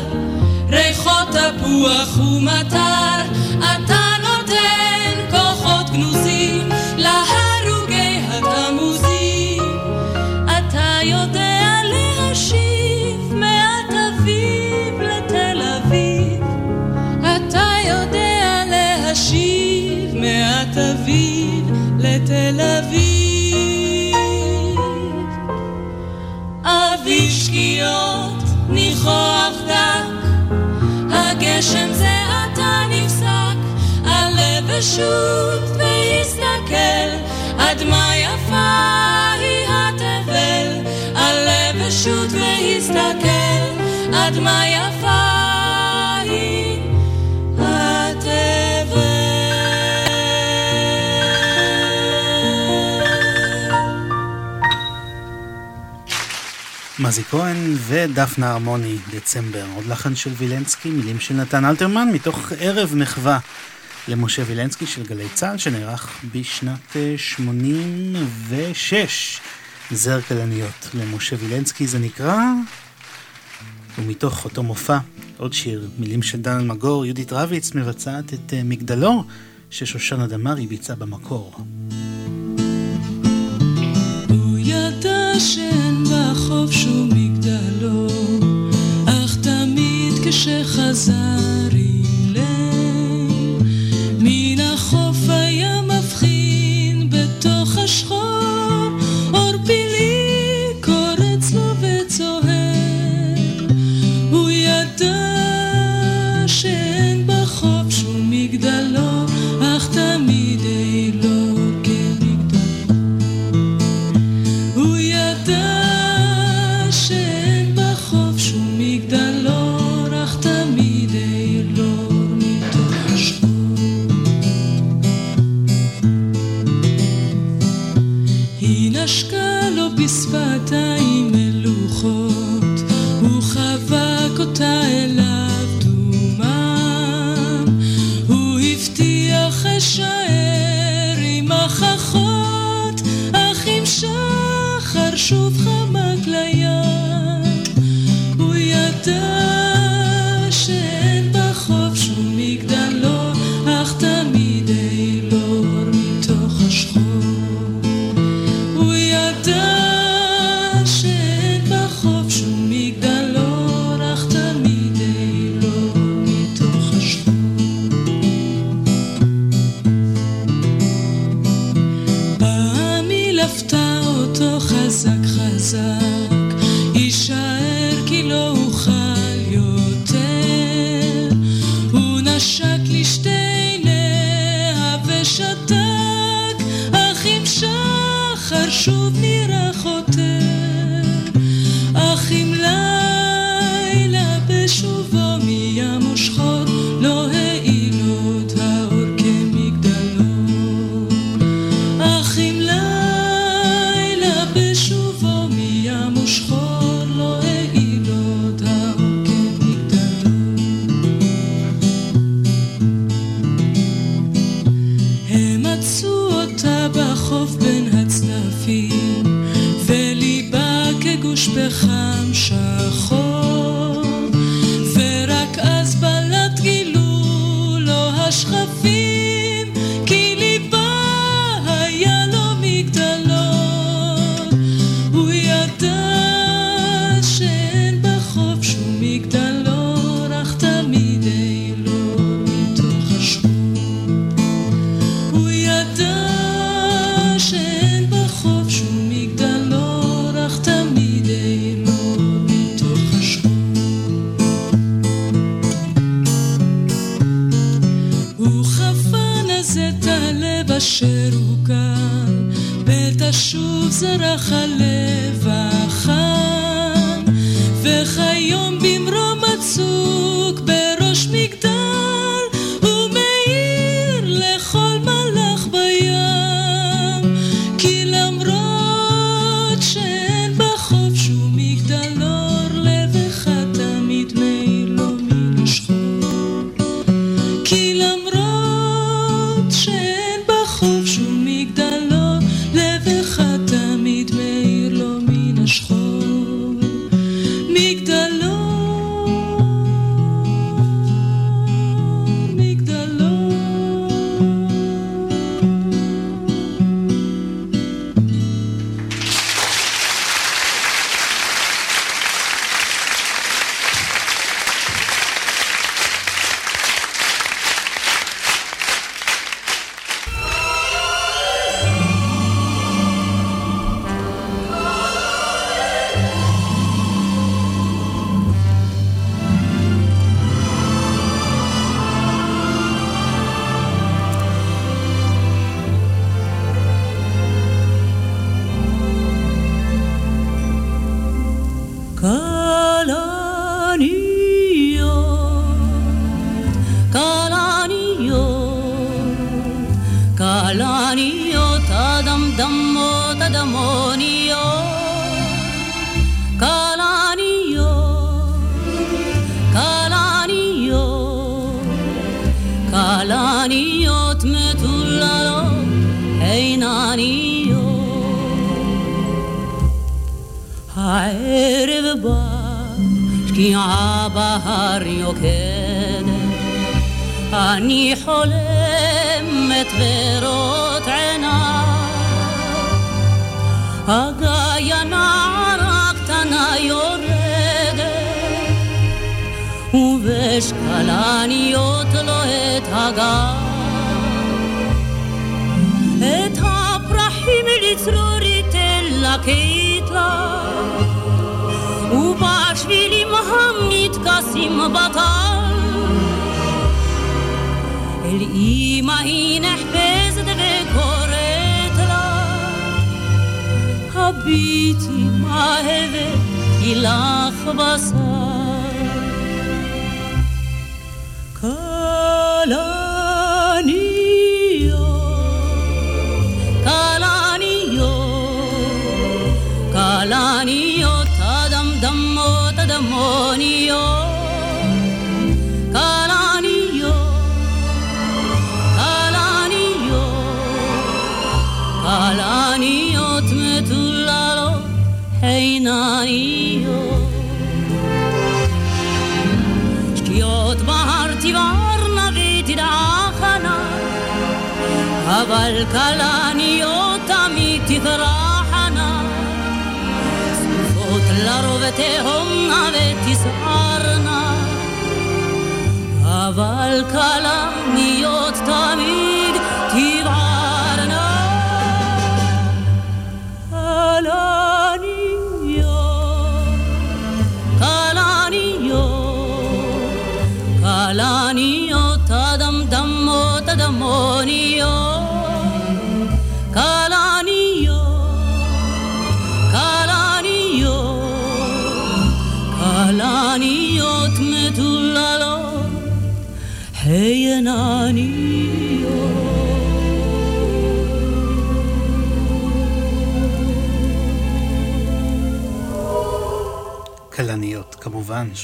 הגשם זה עתה נפסק, הלב פשוט והסתכל, עד מה יפה היא התבל, הלב פשוט והסתכל, עד מה יפה מזי כהן ודפנה הרמוני, דצמבר. עוד לחן של וילנסקי, מילים של נתן אלתרמן, מתוך ערב מחווה למשה וילנסקי של גלי צה"ל, שנערך בשנת אה, 86. זר כלניות למשה וילנסקי זה נקרא, ומתוך אותו מופע, עוד שיר, מילים של דן אלמגור, יהודית רביץ מבצעת את אה, מגדלור, ששושנה דמארי ביצעה במקור. sun.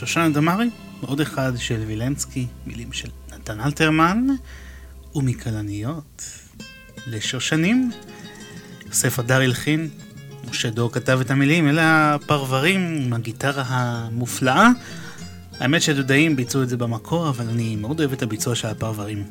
שושנה דמארי, עוד אחד של וילנסקי, מילים של נתן אלתרמן, ומכלניות לשושנים. יוסף הדר הלחין, משה דור כתב את המילים, אלה הפרברים עם הגיטרה המופלאה. האמת שדודאים ביצעו את זה במקור, אבל אני מאוד אוהב את הביצוע של הפרברים.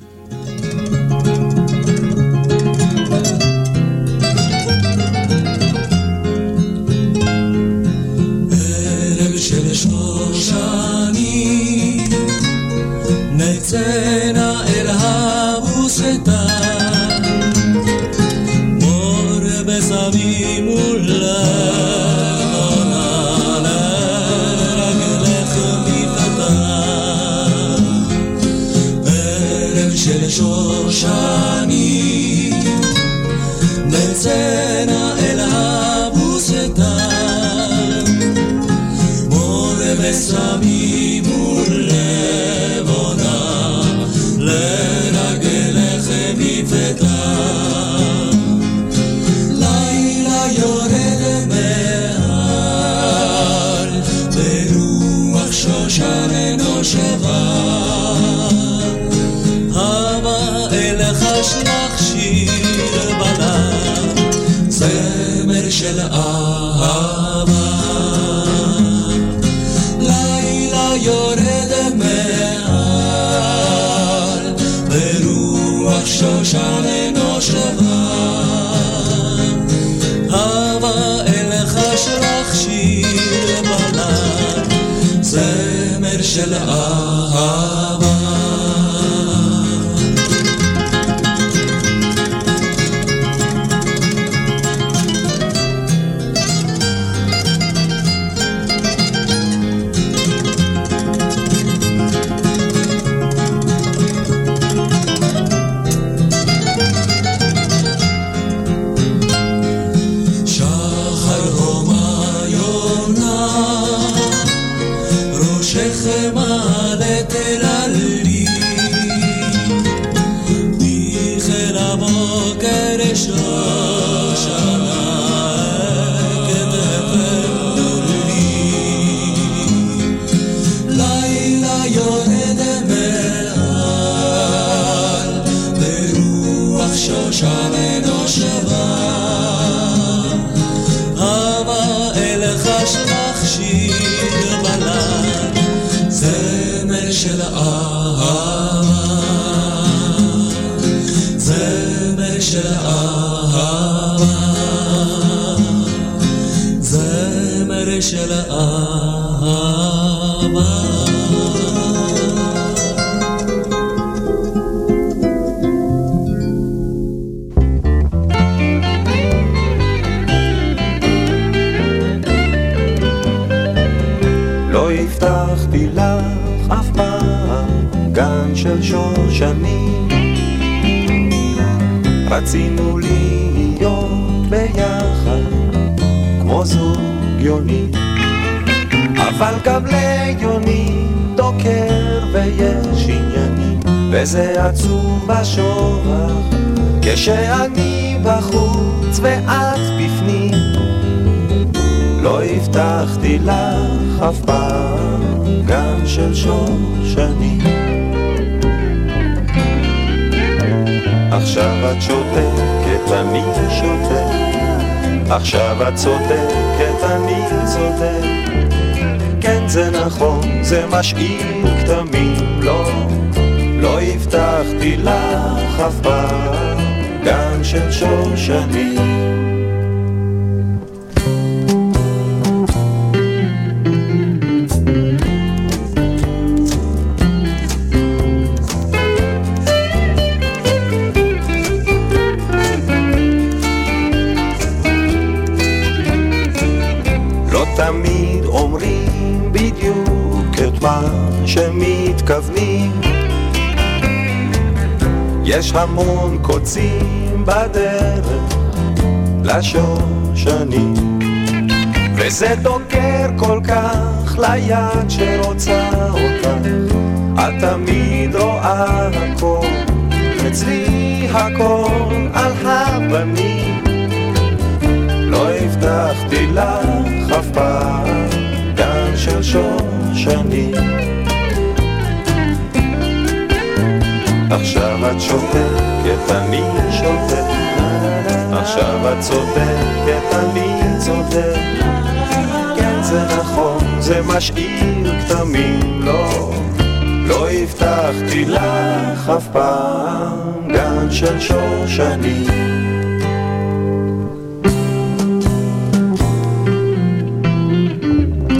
שנים.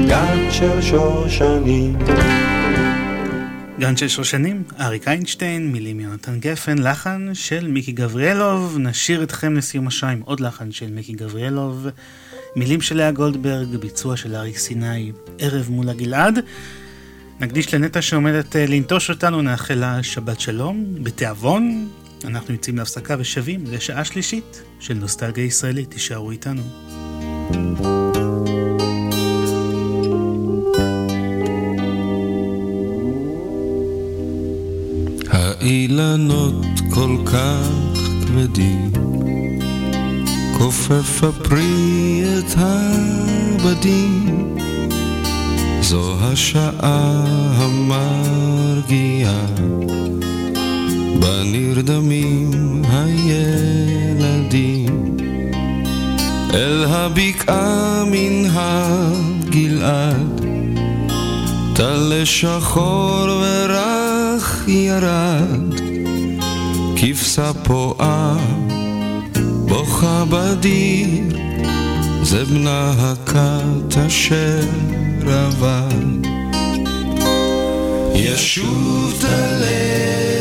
גן של שושנים גן של שושנים, אריק איינשטיין, מילים יונתן גפן, לחן של מיקי גבריאלוב, נשאיר אתכם לסיום השעה עם עוד לחן של מיקי גבריאלוב, מילים של לאה גולדברג, ביצוע של אריק סיני, ערב מול הגלעד. נקדיש לנטע שעומדת אה, לנטוש אותנו, נאחל לה שבת שלום, בתיאבון, אנחנו יוצאים להפסקה ושבים לשעה שלישית של נוסטלגיה ישראלית. תישארו איתנו. האילנות כל כך כבדים, כופף הפרי את הבדים, זו השעה המרגיעה. בנרדמים הילדים. אל הבקעה מן הגלעד טל שחור ורח ירד. כבשה פועה בוכה בדיר זה בנה הכת אשר עבד. ישוב תלך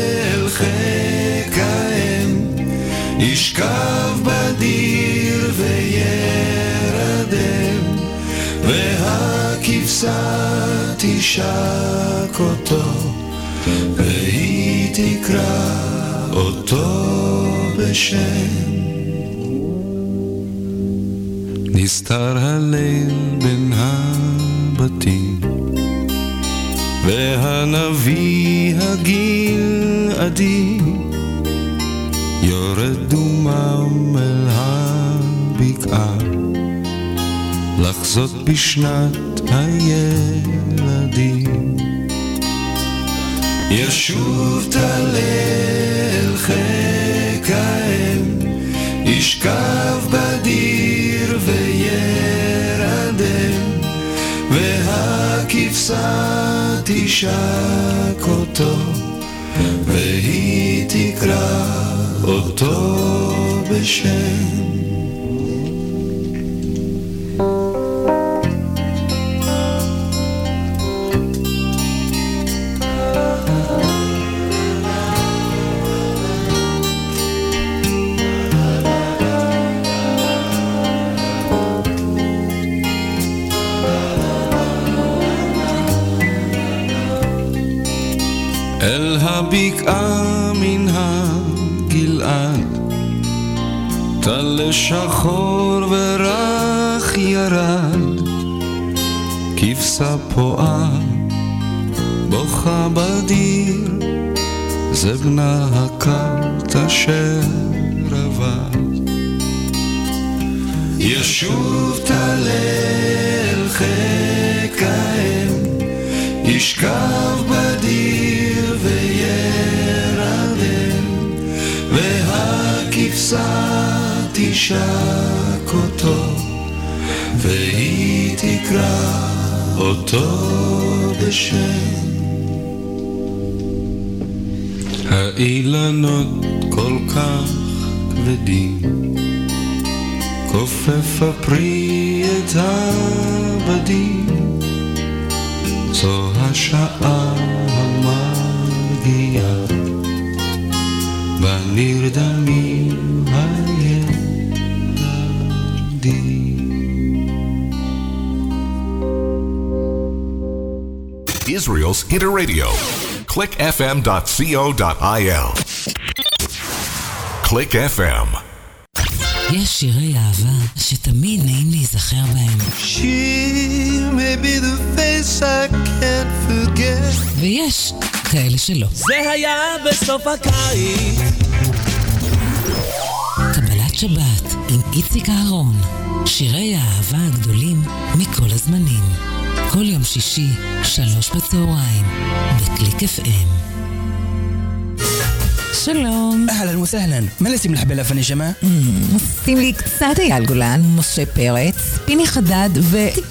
חיק האם, ישכב בדיר וירדם, והכבשה תשק אותו, והיא תקרא אותו בשם. נסתר הליל בין הבתים והנביא הגלעדי יורד דומם אל הבקעה. לחזות בשנת הילדים. ישוב תלל חיק האם ישכב בדיר וירדם והכבשה תשק אותו והיא תקרא אותו בשם בנה הכת אשר עבד. ישוב תלל חיק האם, ישכב בדיר וירדם, והכבשה תשק אותו, והיא תקרא אותו בשם. האילנות כל כך כבדים, כופף הפרי את הבדים. זו השעה המרגיעה, בנרדמים הילדים. Israel's Interradio. clickfm.co.il. Click FM. יש שירי אהבה שתמיד נעים להיזכר בהם. She may be the face I can't forget. ויש כאלה שלא. זה היה בסוף הקיץ. קבלת שבת עם איציק אהרון. שירי האהבה הגדולים מכל הזמנים. כל יום שישי, שלוש בצהריים, בקליק FM. שלום. אהלן וסהלן, מה לשים לך בלאפן נשמה? שים לי קצת אייל גולן, משה פרץ, פיני חדד וטיפה,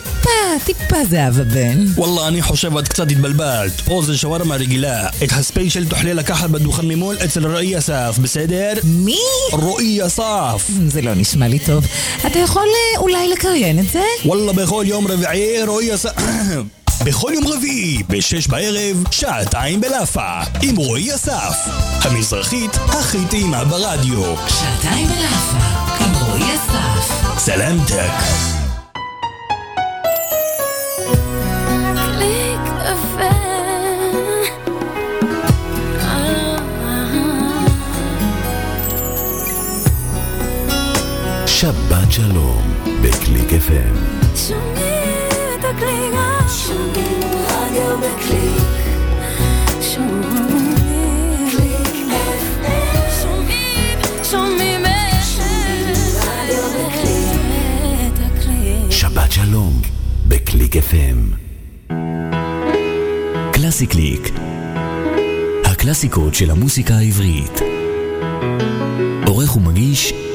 טיפה זהבה בן. וואלה, אני חושב את קצת התבלבלת. פה זה שווארמה רגילה. את הספיישל תוכלי לקחת בדוכן ממול אצל רועי אסף, בסדר? מי? רועי אסף. זה לא נשמע לי טוב. אתה יכול אה, אולי לקריין את זה? וואלה, בכל יום רביעי רועי אסף... *coughs* בכל יום רביעי, בשש בערב, שעתיים בלאפה, עם רועי אסף. המזרחית הכי טעימה ברדיו. שעתיים בלאפה, עם רועי אסף. סלמתק. שבת שלום בקליק FM. שומעים את הקליק, שומעים רדיו בקליק. שומעים קליק FM. שומעים, שומעים רדיו בקליק. את הקליק. שבת שלום בקליק FM. קלאסי קליק. הקלאסיקות של המוסיקה העברית. עורך ומגיש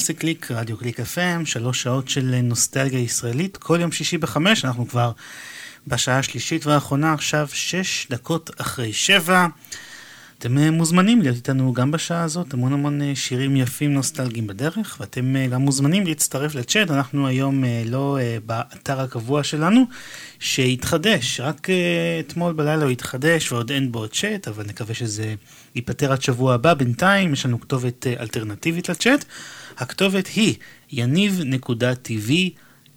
קלאסי קליק, רדיו קליק FM, שלוש שעות של נוסטלגיה ישראלית, כל יום שישי בחמש, אנחנו כבר בשעה השלישית והאחרונה, עכשיו שש דקות אחרי שבע. אתם אה, מוזמנים להיות איתנו גם בשעה הזאת, המון המון אה, שירים יפים נוסטלגיים בדרך, ואתם אה, גם מוזמנים להצטרף לצ'אט, אנחנו היום לא באתר הקבוע שלנו, שהתחדש, רק אתמול בלילה הוא התחדש ועוד אין בו צ'אט, אבל נקווה שזה ייפתר עד שבוע הבא. בינתיים יש לנו כתובת אלטרנטיבית לצ'אט, הכתובת היא יניב.tv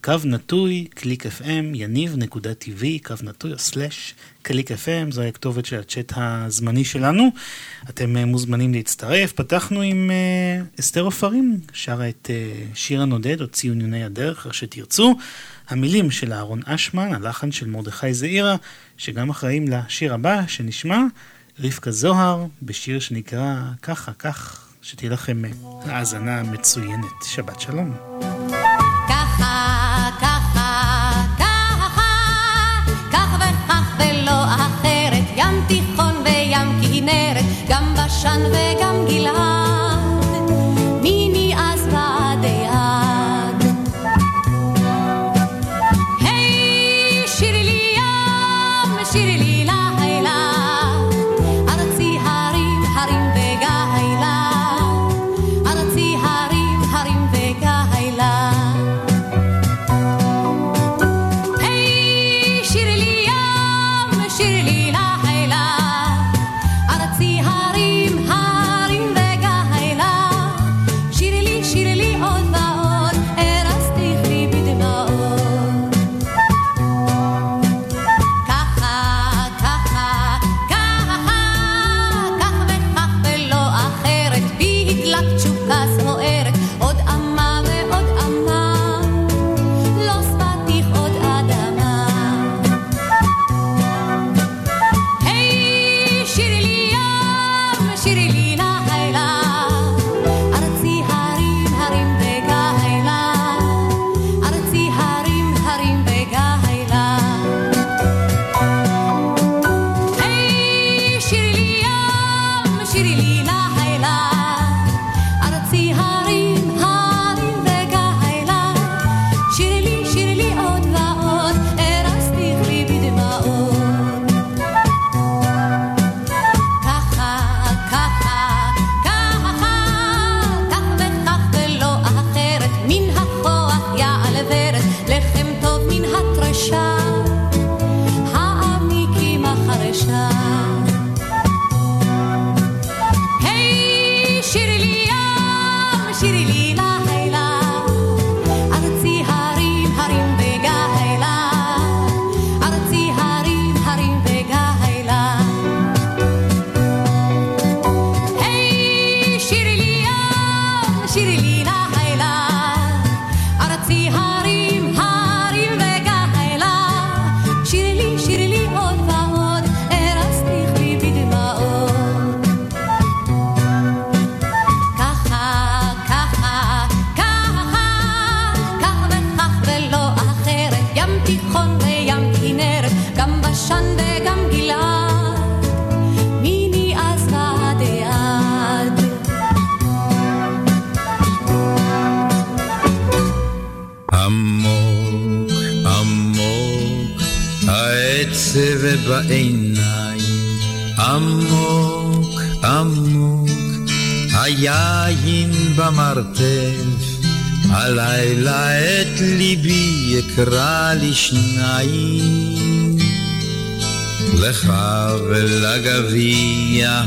קו נטוי, קליק FM, יניב.tv, קו נטוי או סלאש קליק FM, זו הכתובת של הצ'אט הזמני שלנו. אתם אה, מוזמנים להצטרף. פתחנו עם אה, אסתר עופרים, שרה את אה, שיר הנודד או ציוני הדרך, איך שתרצו. המילים של אהרון אשמן, הלחן של מרדכי זעירה, שגם אחראים לשיר הבא שנשמע, רבקה זוהר, בשיר שנקרא ככה, כך, שתהיה לכם האזנה מצוינת. שבת שלום. ככה, ככה, ככה, אחרת, גם בשן וגם גלעד.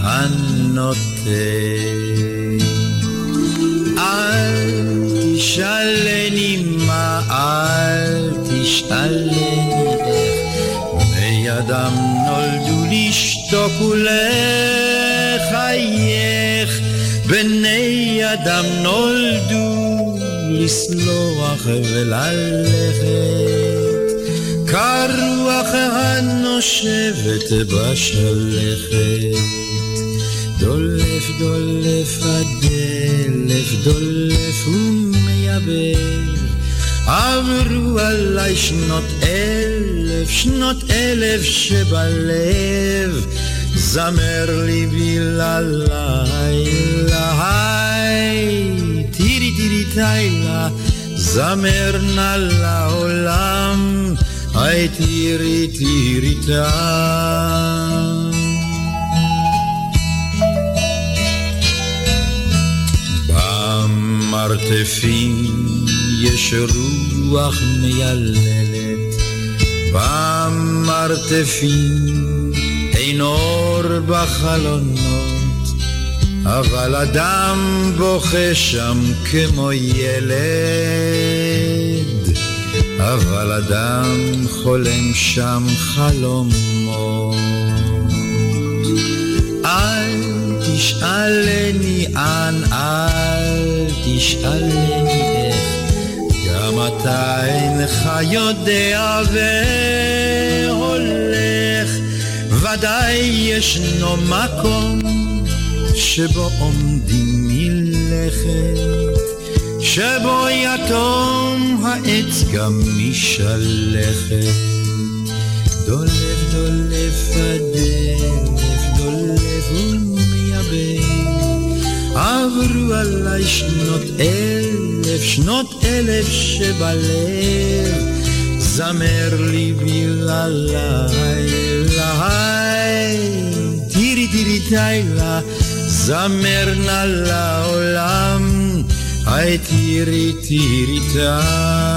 הנוטה. אל תשאלני מה, אל תשאלני בני אדם נולדו לשתוק ולחייך, בני אדם נולדו לסלוח וללכת, כרוח הנושבת בשלכת. דולף דולף הדלף דולף ומייבב עברו עליי שנות אלף שנות אלף שבלב. זמר ליבי ללילה תירי תירי תילה זמר נא לעולם היי תירי תירי תילה במרתפים יש רוח מייללת, במרתפים אין אור בחלונות, אבל אדם בוכה שם כמו ילד, אבל אדם חולם שם חלומות. אל תשאלני אן, אל תשאלני איך, גם אתה אינך יודע והולך, ודאי ישנו מקום שבו עומדים מלכת, שבו יתום העץ גם משלכת. דולף דולף הדלף דולף עברו עליי שנות אלף, שנות אלף שבלב זמר ליבי ללילה תירי תירי תילה זמר נא לעולם היי תירי תירי תילה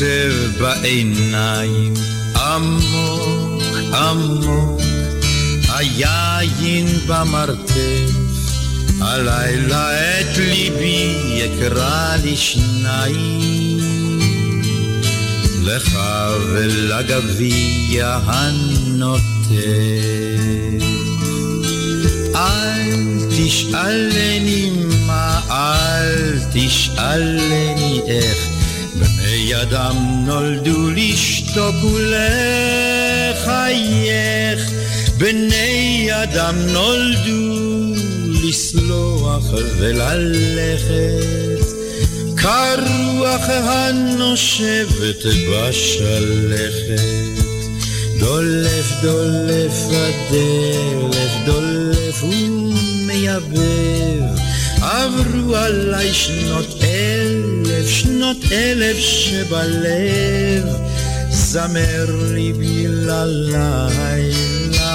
העצב בעיניים, עמוק, עמוק, היין במרתף, הלילה את ליבי יקרא לשניים, לך ולגביע הנוטף. אל תשאלני מה, אל תשאלני איך, בני אדם נולדו לשתוק ולחייך, בני אדם נולדו לסלוח וללכת, כרוח הנושבת בשלכת. דולף דולף הדלף דולף ומייבב עברו עליי שנות אלף שנות אלף שבלב זמר ליבי ללילה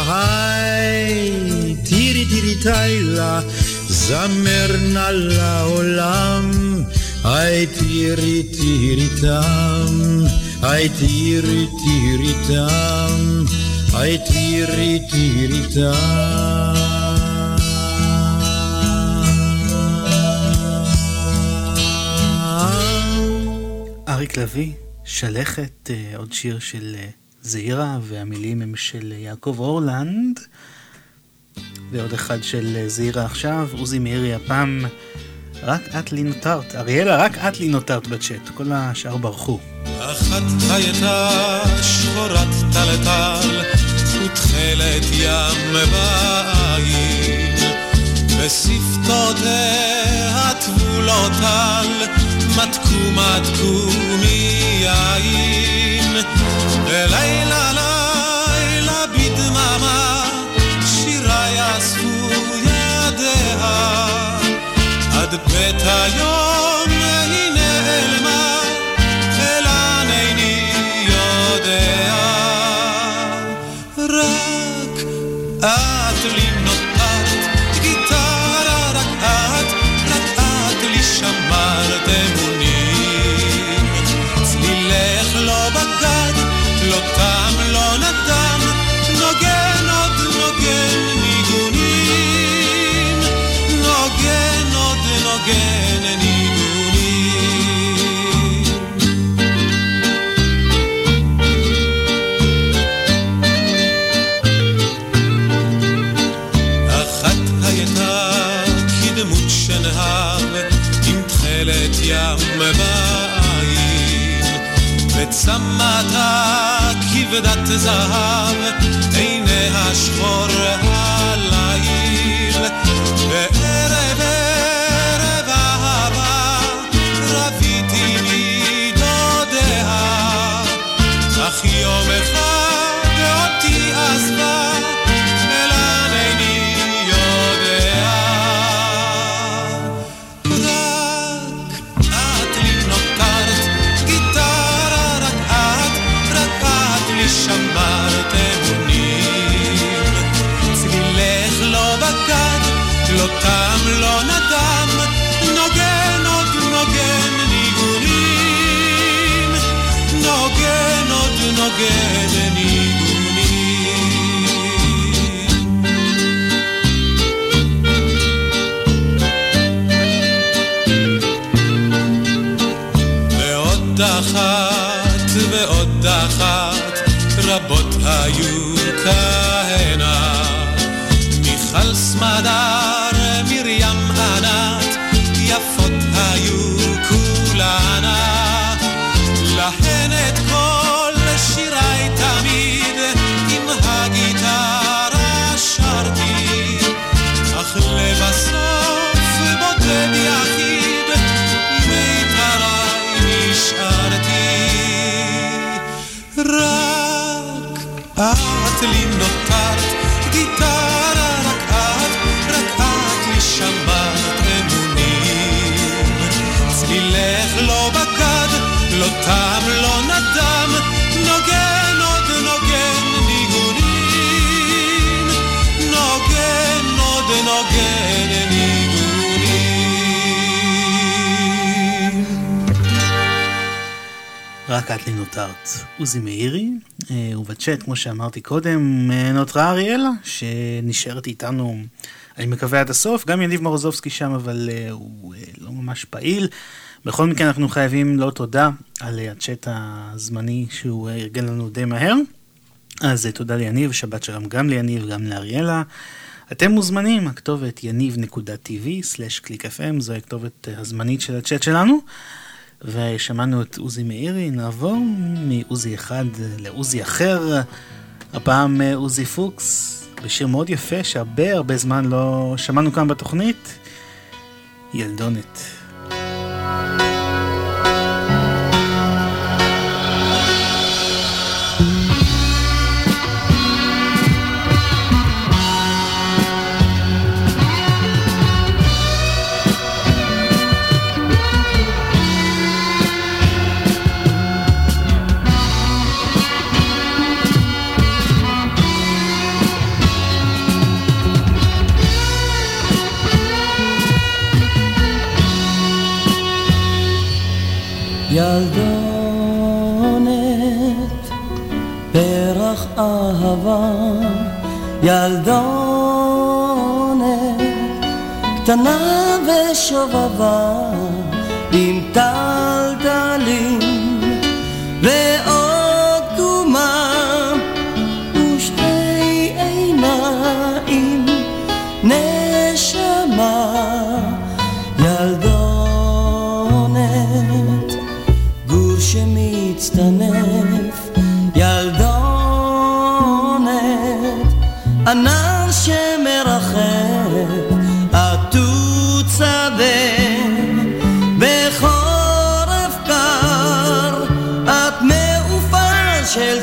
היי תירי תירי תילה זמר נא לעולם, היי תירי תירי תם, היי תירי תירי תם, היי תירי תירי אריק לביא, שלכת, אה, עוד שיר של אה, זעירה, והמילים הם של אה, יעקב אורלנד, ועוד אחד של זעירה עכשיו, עוזי מאירי הפעם, רק את לי נותרת. אריאלה, רק את לי נותרת בצ'אט, כל השאר ברחו. אחת הייתה שחורת טלטל, ותכלת ים בעין, ושפתותיה טבולות על, מתקו מיין. ולילה לילה בדממה, שירה יאספו ידיה, עד בית היום היא נעלמה. אלא איני יודע. רק את וצמתה כבדת זהב עיניה שחור רק את לי נותרת. עוזי מאירי, אה, ובצ'אט, כמו שאמרתי קודם, אה, נותרה אריאלה, שנשארת איתנו, אני מקווה עד הסוף. גם יניב מורוזובסקי שם, אבל אה, הוא לא ממש פעיל. בכל מקרה, אנחנו חייבים לו תודה על הצ'אט הזמני שהוא ארגן לנו די מהר. אז תודה ליניב, שבת שלום גם ליניב, גם לאריאלה. אתם מוזמנים, הכתובת יניב.tv/clickfm, זו הכתובת הזמנית של הצ'אט שלנו. ושמענו את עוזי מאירי, נעבור מעוזי אחד לעוזי אחר, הפעם אה, עוזי פוקס, בשיר מאוד יפה שהרבה הרבה זמן לא שמענו כאן בתוכנית, ילדונת. ילדונת, קטנה ושובבה, עם טלטלים,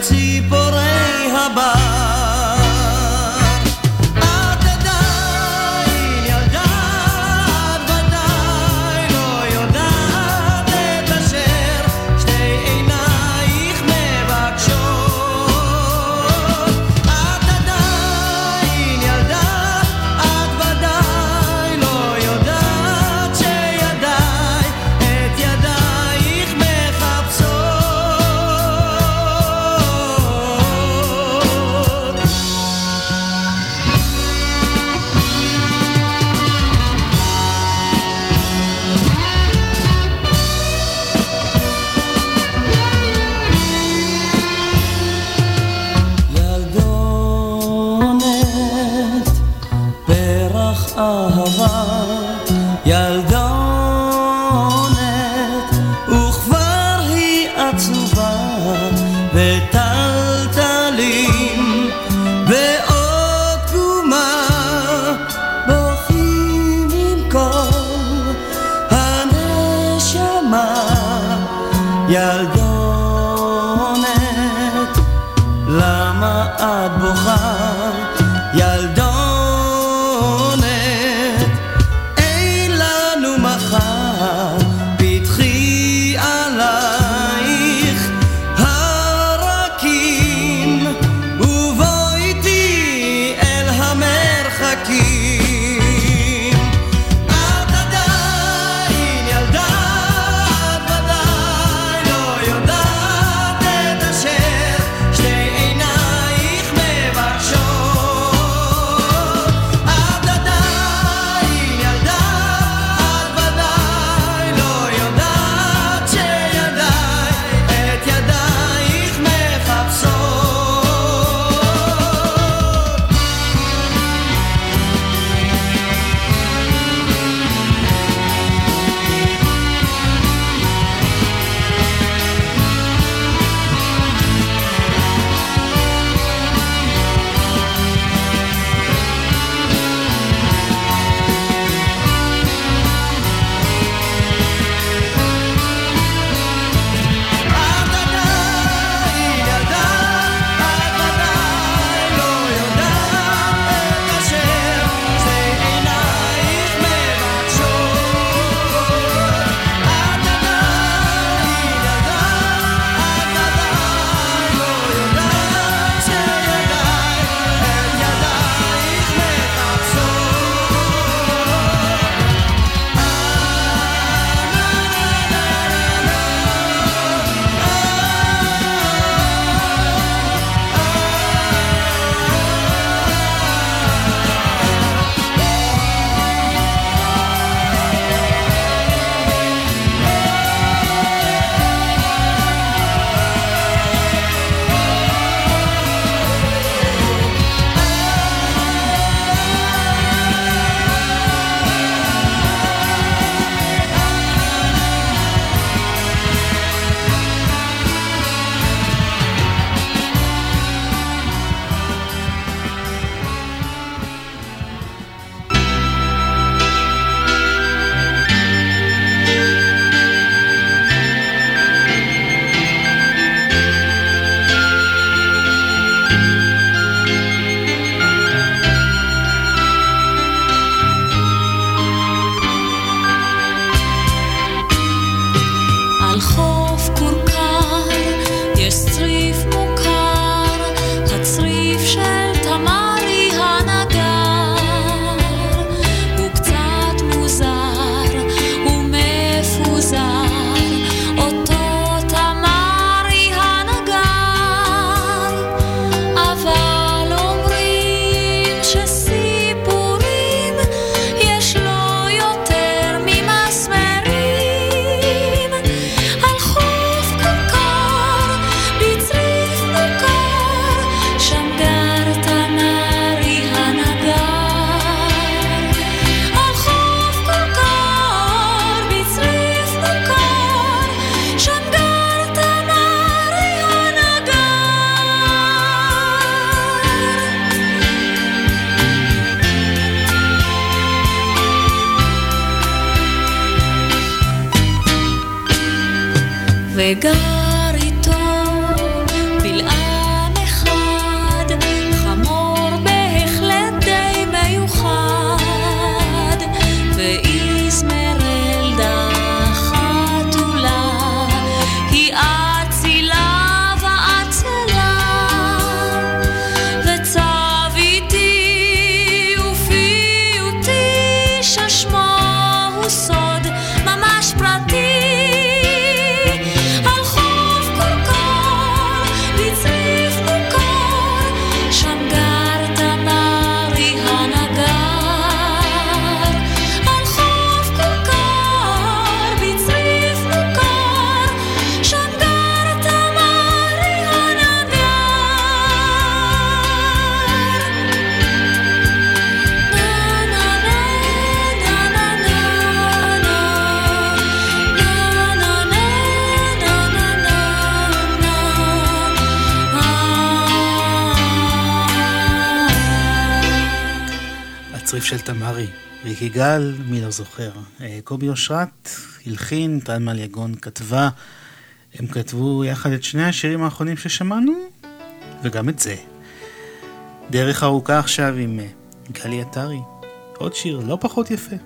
ציפורי הבר. של תמרי, ריקי גל, מי לא זוכר. אה, קובי אושרת הלחין, טל מליגון כתבה. הם כתבו יחד את שני השירים האחרונים ששמענו, וגם את זה. דרך ארוכה עכשיו עם אה, גלי עטרי. עוד שיר לא פחות יפה.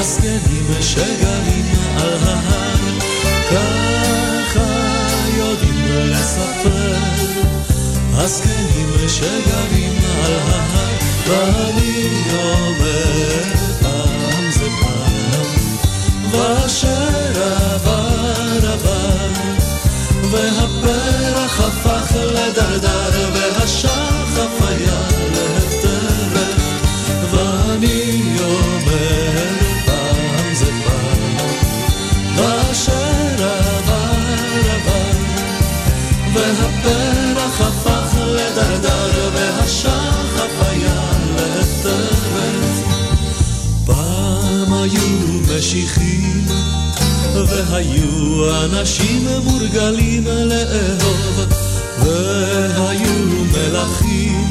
הזקנים שגרים על ההר, ככה יודעים לספר. הזקנים שגרים על ההר, ואני אומר והיו אנשים מורגלים לאהוב, והיו מלכים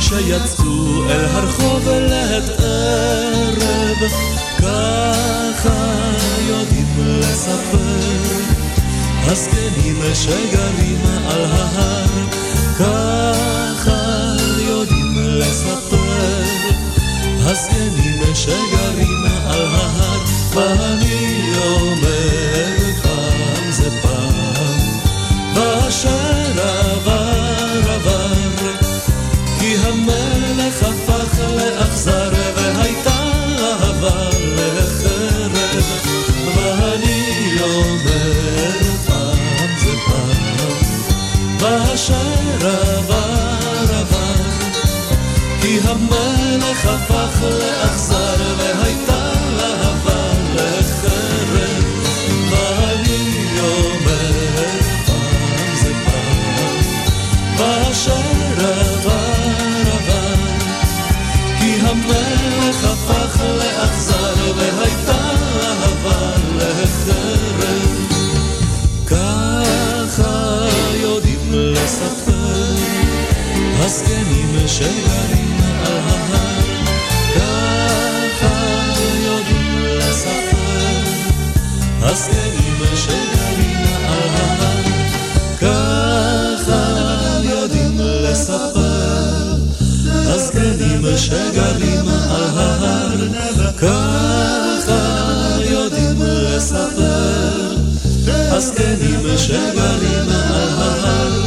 שיצאו אל הרחוב לעת ערב, ככה יודעים לספר הזקנים שגרים על ההר, ככה יודעים לספר הזקנים שגרים על ההר, ואני אומר פעם זה פעם, ואשר עבר עבר, כי המלך הפך לאכזר והייתה אהבה לחרב, ואני אומר פעם זה פעם, ואשר עבר עבר, כי המלך הפך לאכזר שגרים על ההר, ככה יודעים לספר הזקנים שגרים על ההר, ככה יודעים לספר הזקנים שגרים על ההר, ככה יודעים לספר הזקנים שגרים על ההר,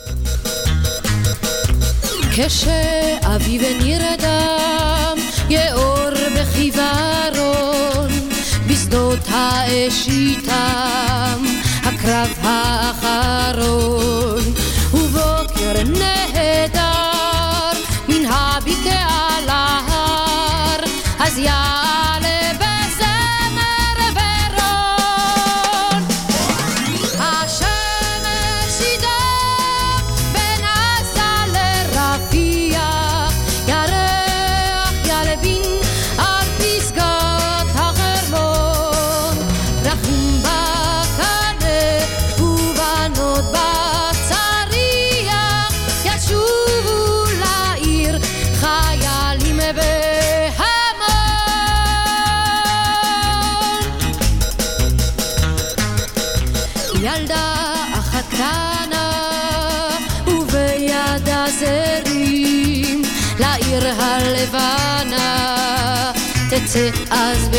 כשאביב נרדם, יאור בחיוורון, בשדות האש איתם, הקרב האחרון, ובוקר נהדר, מן הבקעה להר, אז יעלה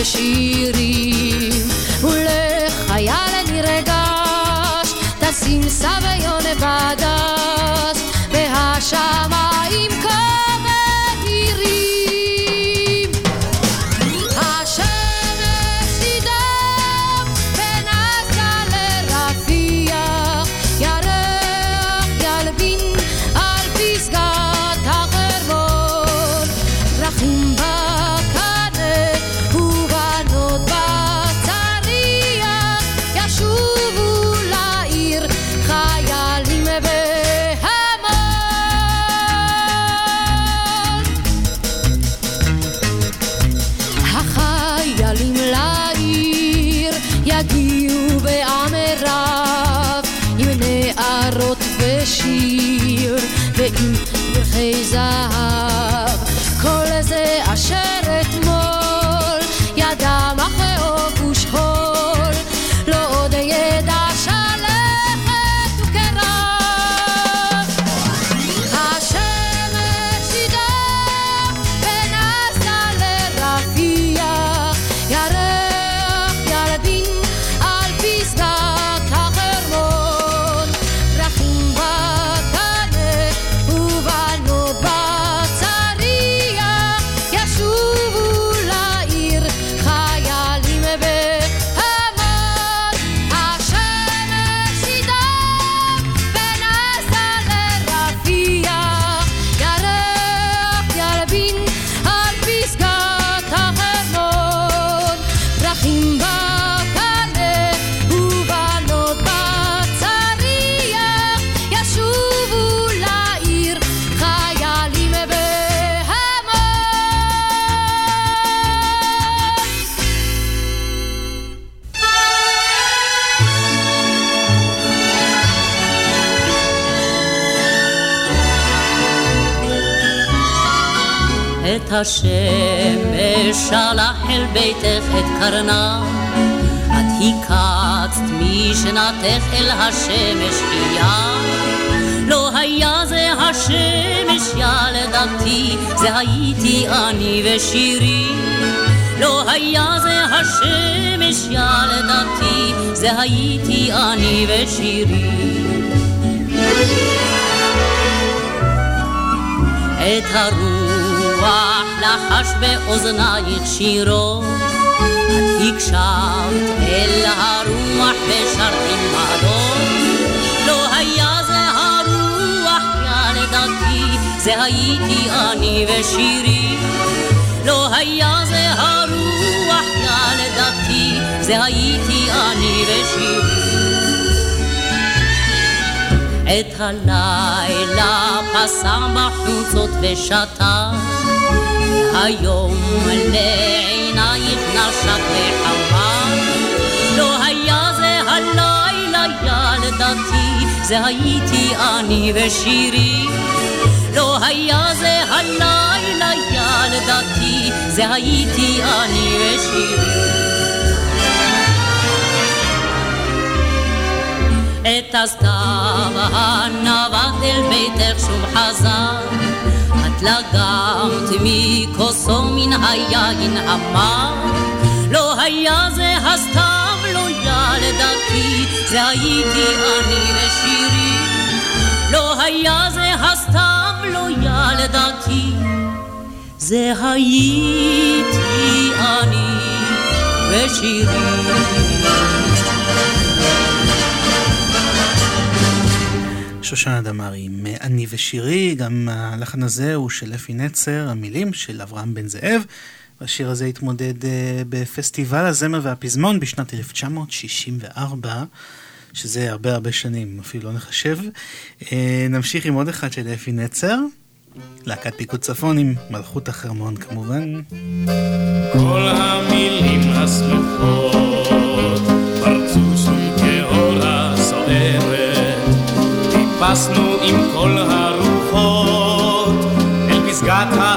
אז desire השמש שלח אל ביתך את קרנה, את הקצת משנתך אל השמש חייה. לא היה זה השמש ילדתי, זה הייתי אני ושירי. לא היה זה השמש ילדתי, זה הייתי אני ושירי. את הרוח לחש באוזנייך שירו, את הקשבת אל הרוח ושרת עמדו. לא היה זה הרוח ילדתי, זה הייתי אני ושירי. לא היה זה הרוח ילדתי, זה הייתי אני ושירי. את הלילה פסם בחוצות ושתה, היום לעינייך נשק וחמה. לא היה זה הלילה ילדתי, זה הייתי אני ושירי. לא היה זה הלילה ילדתי, זה הייתי אני ושירי. את הסתיו הנווט אל ביתך שוב חזר, את לגמת מכוסו מן היין המר. לא היה זה הסתיו, לא ילדתי, זה הייתי אני ושירי. לא היה זה הסתיו, לא ילדתי, זה הייתי אני ושירי. שושנה דמארי עם אני ושירי, גם הלחן הזה הוא של אפי נצר, המילים של אברהם בן זאב. והשיר הזה התמודד אה, בפסטיבל הזמר והפזמון בשנת 1964, שזה הרבה הרבה שנים, אפילו לא נחשב. אה, נמשיך עם עוד אחד של אפי נצר, להקת פיקוד צפון עם מלכות החרמון כמובן. כל המילים השמחות טיפסנו עם כל הרוחות אל פסגת החרמון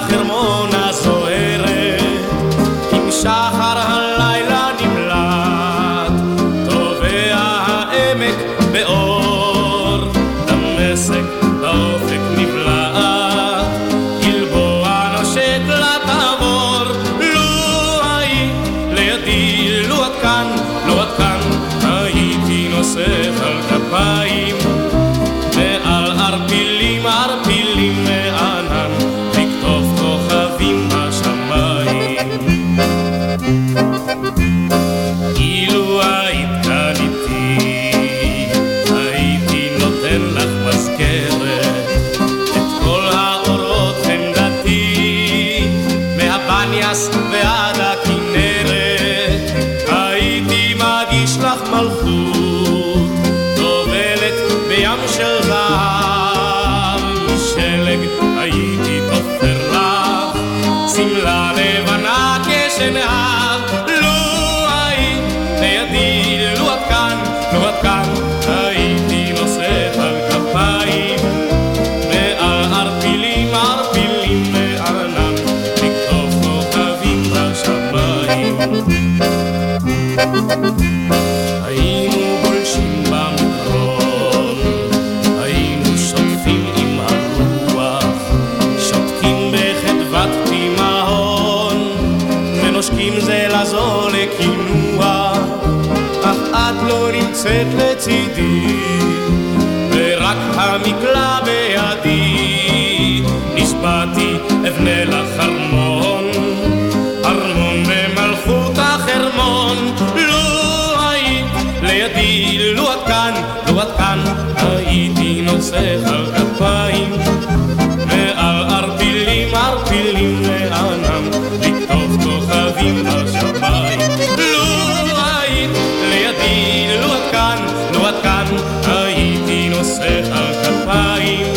היינו גולשים במדרון, היינו שוטפים עם הרוח, שותקים בחדוות תימהון, ונושקים זה לא לצידי, ורק המקלע נוסך על כפיים, ועל ערפילים, ערפילים לענם, לקטוף כוכבים בשמיים. לו היית לידי, לו את כאן, לו את כאן, הייתי נוסך על כפיים,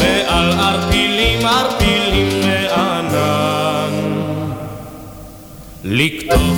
ועל ערפילים, ערפילים לענן. לקטוף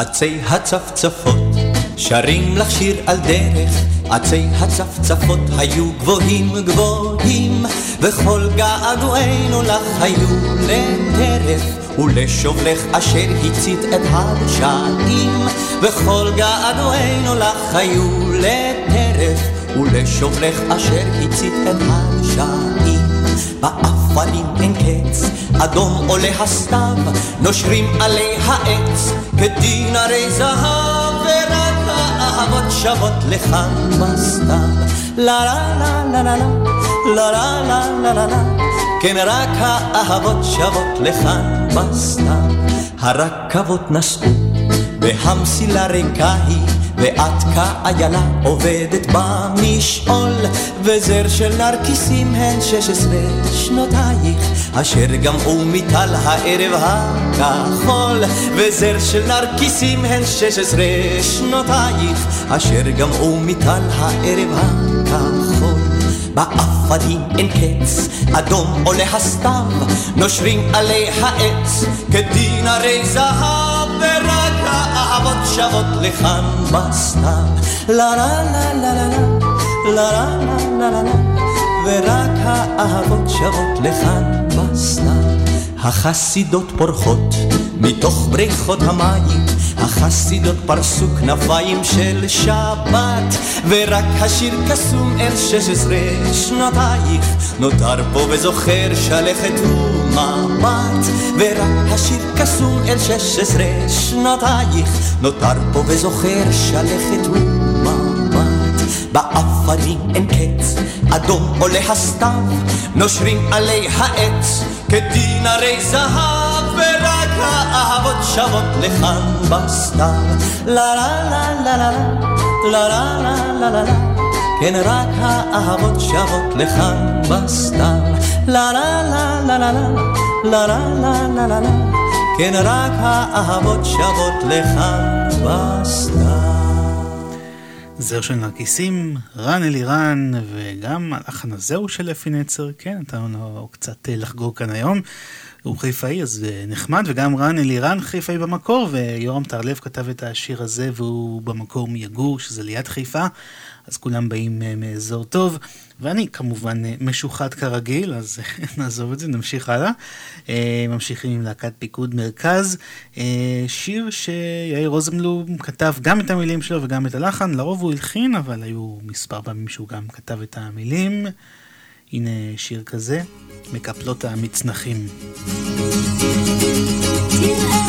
עצי הצפצפות. שרים לך שיר על דרך עצי הצפצפות היו גבוהים גבוהים וכל געגועינו לך היו לטרף. ולשובלך אשר הצית את הדשאים וכל געגועינו לך היו לטרף. ולשובלך אשר הצית את הדשאים באפנים אין קץ, אדום עולה הסתיו, נושרים עלי העץ, כדין הרי זהב, ורק האהבות שוות לכאן בסתיו. לה לה לה לה לה לה לה לה לה לה לה כן רק האהבות שוות לכאן בסתיו. הרכבות נסעו, והמסילה ריקה היא, ואת כאיילה עובדת במשעול, וזר של נרקיסים הן שש עשרה שנותייך, אשר גמעו מטל הערב הכחול, וזר של נרקיסים הן שש עשרה שנותייך, אשר גמעו מטל הערב הכחול. באפנים אין קץ, אדום עולה הסתיו, נושרים עלי העץ, כדין הרי זהב, ורק האהבות שוות לכאן בסתיו. לה לה לה לה לה לה לה לה לה לה ורק האהבות שוות לכאן בסתיו. החסידות פורחות מתוך בריכות המים, החסידות פרסו כנפיים של שבת, ורק השיר קסום אל שש עשרה שנותייך, נותר פה וזוכר שלכת ומבט, ורק השיר קסום אל שש עשרה שנותייך, נותר פה וזוכר שלכת ומבט. באפנים אין קץ, אדום עולה הסתיו, נושרים עלי העץ, כדין הרי זהב, ורק האהבות שוות לכאן בסתיו. לה לה לה לה לה לה לה לה לה לה לה כן רק האהבות שוות לכאן בסתיו. לה לה לה לה לה לה לה לה לה לה לה כן רק האהבות שוות לכאן בסתיו. זר של נרקיסים, רן אלירן, וגם הלחן הזה הוא של אפי נצר, כן, נתנו לו קצת אה, לחגוג כאן היום. הוא חיפאי, אז אה, נחמד, וגם רן אלירן חיפאי במקור, ויורם טרלב כתב את השיר הזה, והוא במקור מיגור, שזה ליד חיפה, אז כולם באים אה, מאזור טוב. ואני כמובן משוחד כרגיל, אז *laughs* נעזוב את זה, נמשיך הלאה. ממשיכים עם להקת פיקוד מרכז, שיר שיאיר רוזנבלום כתב גם את המילים שלו וגם את הלחן, לרוב הוא הלחין, אבל היו מספר פעמים שהוא גם כתב את המילים. הנה שיר כזה, מקפלות המצנחים. תראה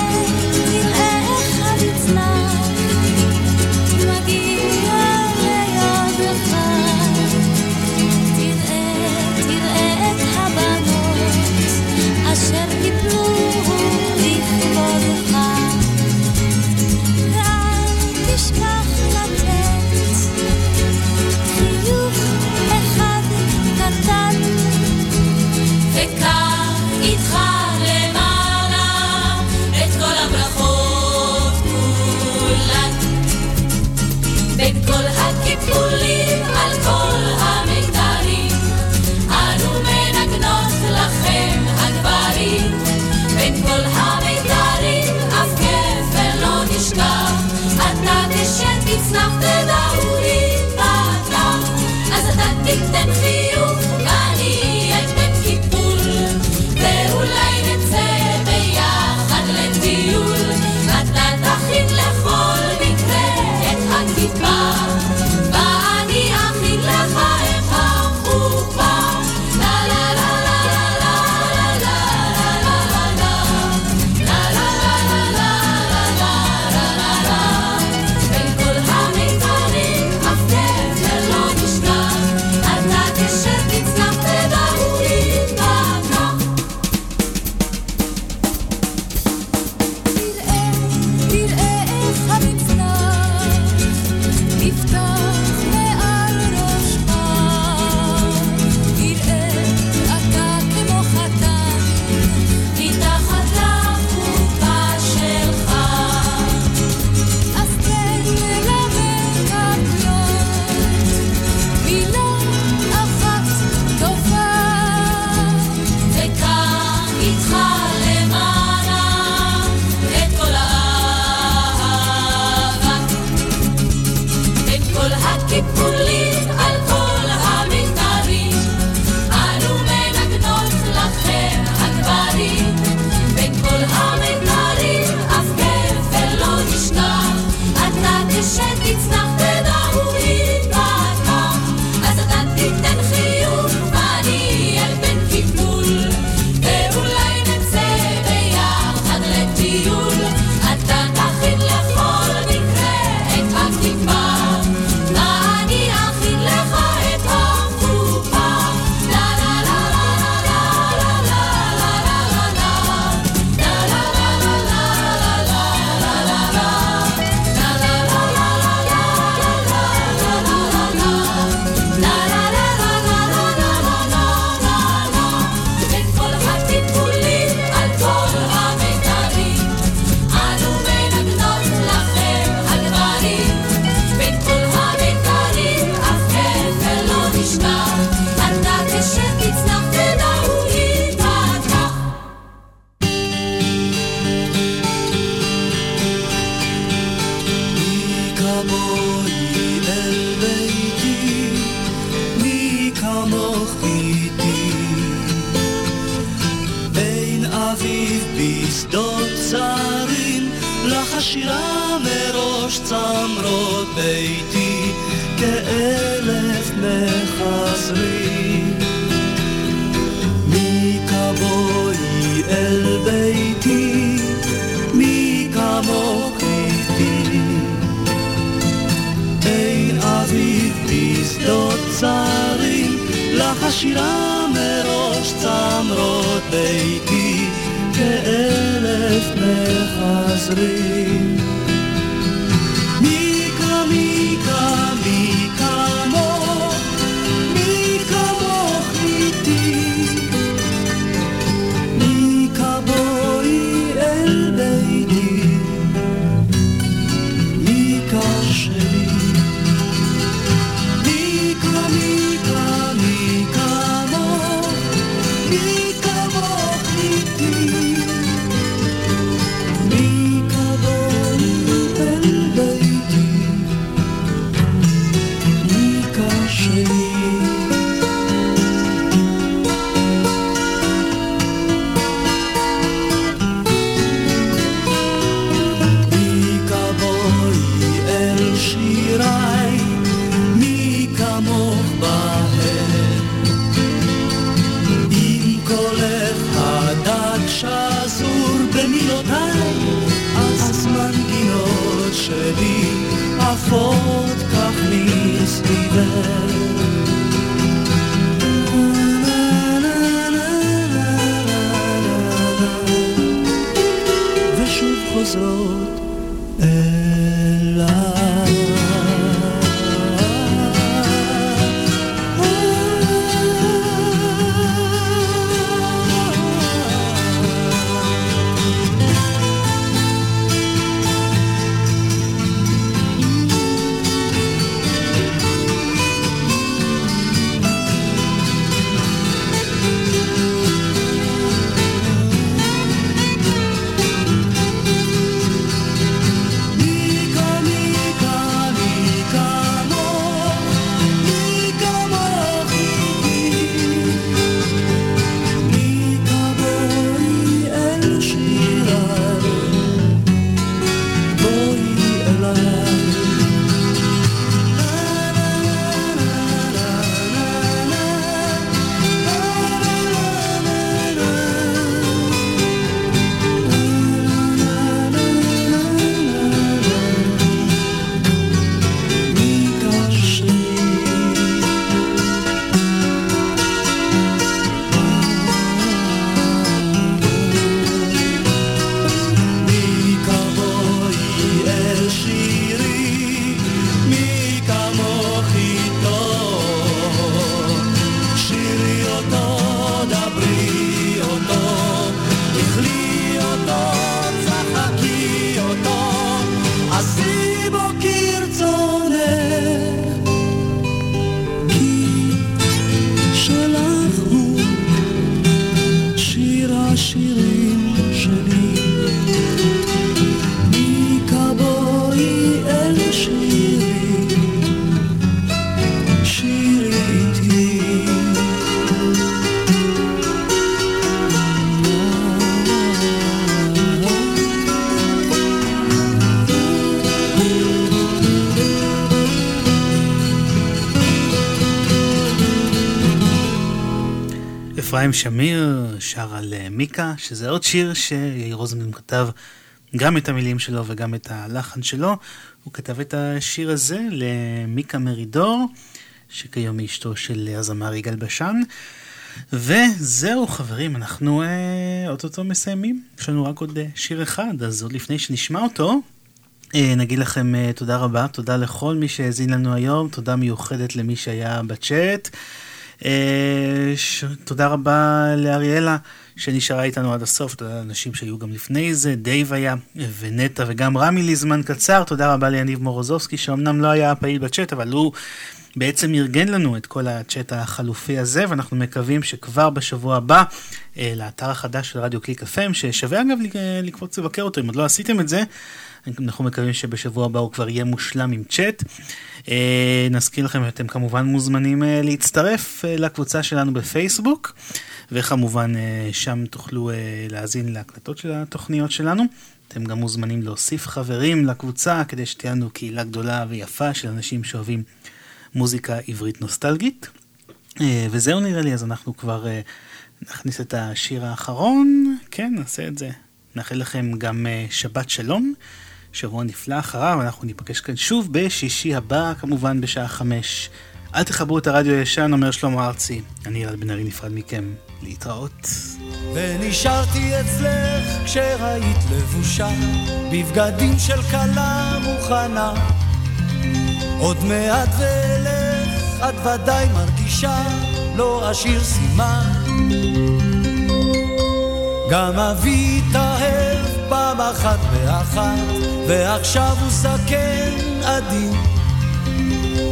אפרים שמיר שר על אה, מיקה, שזה עוד שיר שיאיר רוזנבלום כתב גם את המילים שלו וגם את הלחן שלו. הוא כתב את השיר הזה למיקה מרידור, שכיום היא אשתו של הזמר יגאל בשן. וזהו חברים, אנחנו אה, אוטוטו מסיימים. יש לנו רק עוד אה, שיר אחד, אז עוד לפני שנשמע אותו, אה, נגיד לכם אה, תודה רבה, תודה לכל מי שהאזין לנו היום, תודה מיוחדת למי שהיה בצ'אט. אה, ש... תודה רבה לאריאלה שנשארה איתנו עד הסוף, תודה לאנשים שהיו גם לפני זה, דייב היה ונטע וגם רמי לזמן קצר, תודה רבה ליניב מורוזובסקי שאומנם לא היה פעיל בצ'אט אבל הוא בעצם ארגן לנו את כל הצ'אט החלופי הזה ואנחנו מקווים שכבר בשבוע הבא אה, לאתר החדש של רדיו קליק FM ששווה אגב לקפוץ לבקר אותו אם עוד לא עשיתם את זה אנחנו מקווים שבשבוע הבא הוא כבר יהיה מושלם עם צ'אט. אה, נזכיר לכם שאתם כמובן מוזמנים אה, להצטרף אה, לקבוצה שלנו בפייסבוק. וכמובן שם תוכלו להאזין להקלטות של התוכניות שלנו. אתם גם מוזמנים להוסיף חברים לקבוצה כדי שתהיה לנו קהילה גדולה ויפה של אנשים שאוהבים מוזיקה עברית נוסטלגית. וזהו נראה לי, אז אנחנו כבר נכניס את השיר האחרון. כן, נעשה את זה. נאחל לכם גם שבת שלום. שבוע נפלא אחריו, אנחנו ניפגש כאן שוב בשישי הבא, כמובן בשעה חמש. אל תחברו את הרדיו הישן, אומר שלמה ארצי. אני אלעד בן ארי נפרד מכם. להתראות. ונשארתי אצלך כשראית לבושה בבגדים של כלה מוכנה עוד מעט ואלך את ודאי מרגישה לא אשאיר סימן גם אבי התאהב פעם אחת באחת ועכשיו הוא זקן עדין.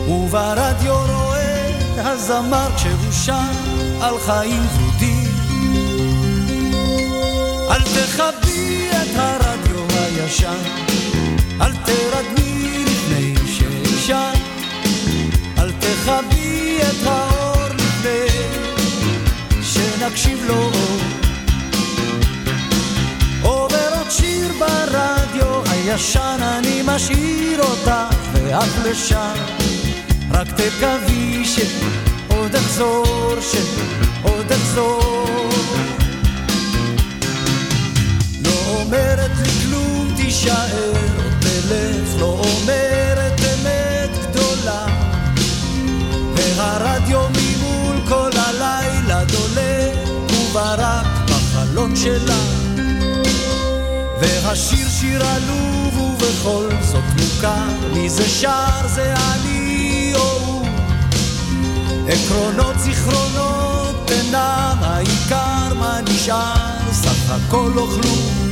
וברדיו רואה הזמר כשהוא שר על חיים ורודים. אל תכבי את הרדיו הישן אל תרדמי לפני שאישה אל תכבי את האור לפני שנקשיב לו עוד שיר ברדיו הישן אני משאיר אותך ואף לשם רק תקווי שעוד אחזור, שעוד אחזור. לא אומרת לי כלום, תישאר, תלך, לא אומרת אמת גדולה. והרדיו ממול כל הלילה דולק, וברק בחלון שלה. והשיר שיר עלוב ובכל זאת מוכר, מי זה שר זה אני או הוא. עקרונות זיכרונות אינם העיקר מה נשאר, סך הכל לא כלום.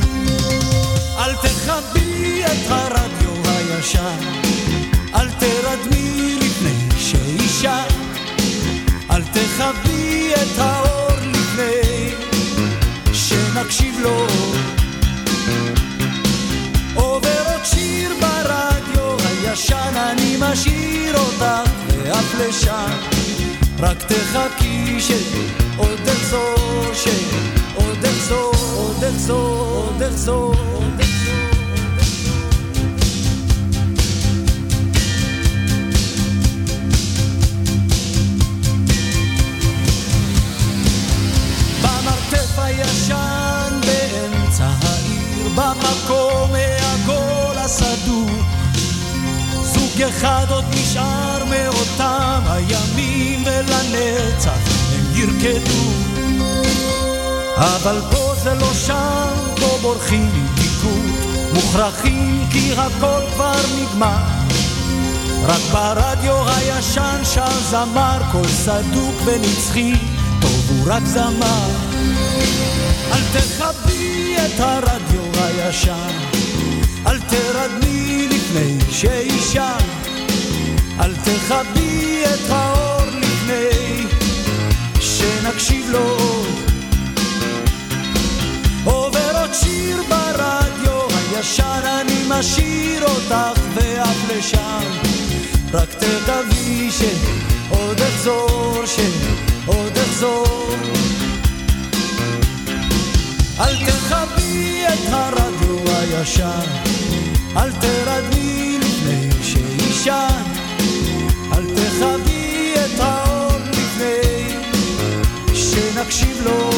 אל תכבי את הרדיו הישן, אל תרדמי לפני שאישה, אל תכבי את האור לפני שנקשיב לו. שיר ברדיו הישן, אני משאיר אותך ואף לשם. רק תחכי שעוד אחזור, שעוד אחזור, עוד אחזור, עוד אחזור, עוד אחזור. במרתף הישן באמצע העיר, במקום הסדור זוג אחד עוד נשאר מאותם הימים ולנצח הם ירקדו. אבל פה זה לא שם, פה בורחים עם פיקוד. מוכרחים כי הכל כבר נגמר. רק ברדיו הישן שר זמר קול סדוק ונצחי טוב הוא רק זמר. אל תכבי את הרדיו הישן אל תרדמי לפני שאישה. אל תכבי את האור לפני שנקשיב לו. עובר עוד שיר ברדיו הישן אני משאיר אותך ואף לשם. רק תקווי שעוד אחזור שעוד אחזור. אל תכבי הרדיו הישן אל תרדמי לפני שישן אל תכבי את האור לפני שנקשיב לו.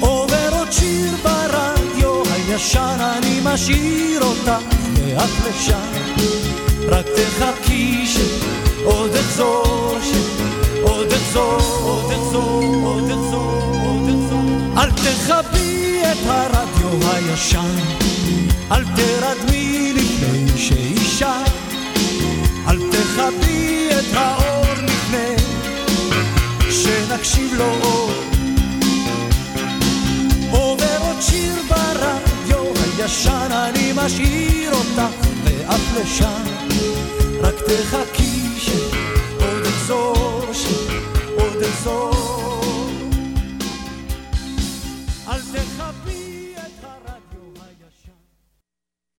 עובר עוד שיר ברדיו הישן אני משאיר אותך ואף לשם. רק תחכי שעוד אחזור שעוד אחזור עוד אחזור עוד אחזור עוד אחזור אל תכבי את הרדיו הישן, אל תרדמי לפני שאישה, אל תכבי את האור לפני שנקשיב לו עוד. עובר עוד שיר ברדיו הישן, אני משאיר אותך ואף לשם, רק תחכי שעוד אחזור, שעוד אחזור.